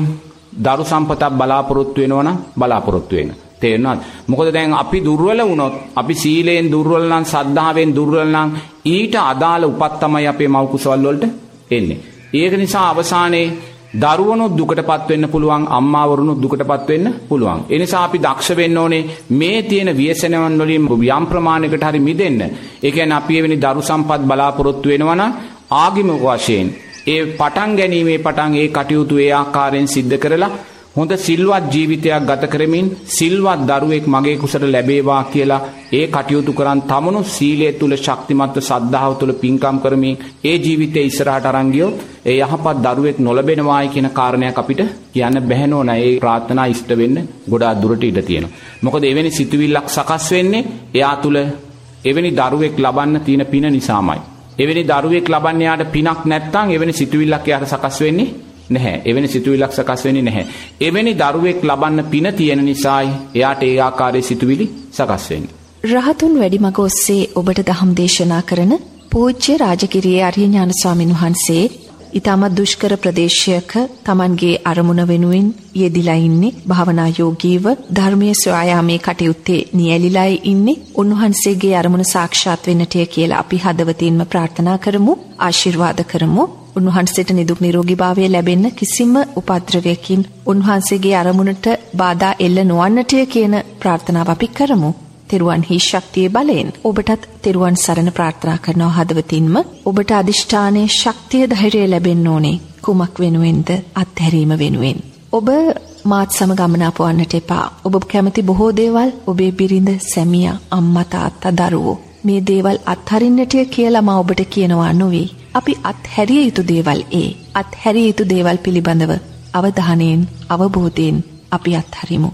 දරු සම්පතක් බලාපොරොත්තු වෙනවා නම් බලාපොරොත්තු වෙන්න. තේරෙනවද? මොකද දැන් අපි දුර්වල වුණොත් අපි සීලයෙන් දුර්වල නම් සද්ධාවෙන් දුර්වල නම් ඊට අදාළ උපත් තමයි අපේ මව් කුසවල් වලට එන්නේ. ඒක නිසා අවසානයේ දරුවනොත් දුකටපත් වෙන්න පුළුවන් අම්මාවරුනුත් දුකටපත් වෙන්න පුළුවන්. ඒ නිසා අපි දක්ෂ වෙන්න ඕනේ මේ තියෙන ව්‍යසනයන් වලින් යම් ප්‍රමාණයකට හරි මිදෙන්න. ඒ කියන්නේ අපි එවැනි දරු සම්පත් බලාපොරොත්තු වෙනවා නම් ආගමික වශයෙන් ඒ පටන් ගැනීමේ පටන් ඒ කටයුතු ඒ ආකාරයෙන් සිද්ධ කරලා හොඳ සිල්වත් ජීවිතයක් ගත කරමින් සිල්වත් දරුවෙක් මගේ කුසට ලැබේවා කියලා ඒ කටයුතු කරන් තමනු සීලය තුල ශක්තිමත්ව සද්ධාව තුල පින්කම් කරමින් ඒ ජීවිතේ ඉස්සරහට අරන් ගියොත් ඒ යහපත් දරුවෙක් නොලැබෙනවායි කියන කාරණයක් අපිට කියන්න බැහැ නෝන. ඒ ප්‍රාර්ථනා ඉෂ්ට වෙන්න ගොඩාක් දුරට ඉඩ තියෙනවා. මොකද එවැනි සිතුවිල්ලක් සකස් වෙන්නේ එයා තුල එවැනි දරුවෙක් ලබන්න තියෙන පින නිසාමයි. එවැනි දරුවෙක් ලබන්න යාට පිනක් නැත්නම් එවැනි සිතුවිල්ලක් යාට සකස් වෙන්නේ නැහැ. එවැනි සිතුවිල්ලක් සකස් වෙන්නේ නැහැ. එවැනි දරුවෙක් ලබන්න පින තියෙන නිසායි එයාට ඒ ආකාරයේ සිතුවිලි සකස් වෙන්නේ. රහතුන් වැඩිමග ඔස්සේ ඔබට දහම් දේශනා කරන පූජ්‍ය රාජකිරියේ ආර්ය ඥාන ස්වාමින් වහන්සේ ඊටමත් දුෂ්කර ප්‍රදේශයක Tamanගේ අරමුණ වෙනුවෙන් යෙදිලා ඉන්නේ භාවනා යෝගීව ධර්මයේ සොයායාමේ කටයුත්තේ නියැලිලා ඉන්නේ උන්වහන්සේගේ අරමුණ සාක්ෂාත් වෙන්නටය කියලා අපි හදවතින්ම ප්‍රාර්ථනා කරමු ආශිර්වාද කරමු උන්වහන්සේට නිදුක් නිරෝගීභාවය ලැබෙන්න කිසිම උපද්‍රවයකින් උන්වහන්සේගේ අරමුණට බාධා එල්ල නොවන්නටය කියන ප්‍රාර්ථනාව අපි කරමු. තෙරුවන්හි ශක්තියේ බලයෙන් ඔබටත් තෙරුවන් සරණ ප්‍රාර්ථනා කරනවා හදවතින්ම ඔබට අදිෂ්ඨානයේ ශක්තිය ධෛර්යය ලැබෙන්න ඕනේ. කුමක් වෙනුවෙන්ද? අත්හැරීම වෙනුවෙන්. ඔබ මාත් සමග අමනාපවන්නට එපා. ඔබ කැමති බොහෝ දේවල් ඔබේ බිරිඳ සැමියා අම්මා තාත්තා දරුවෝ මේ දේවල් අත්හරින්නටය කියලා මා ඔබට කියනවා නොවේ. අපි අත්හැරිය යුතු දේවල් ඒ අත්හැරිය යුතු දේවල් පිළිබඳව අවධානයෙන් අවබෝධයෙන් අපි අත්හරිමු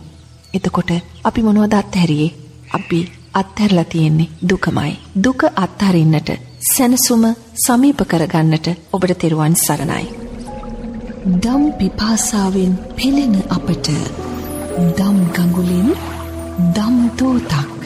එතකොට අපි මොනවද අත්හැරියේ? අපි අත්හැරලා තියෙන්නේ දුකමයි. දුක අත්හරින්නට සැනසුම සමීප කරගන්නට ඔබට තෙරුවන් සරණයි. දම් පිපාසාවෙන් පෙළෙන අපට දම් ගඟුලින් දම් දෝතක්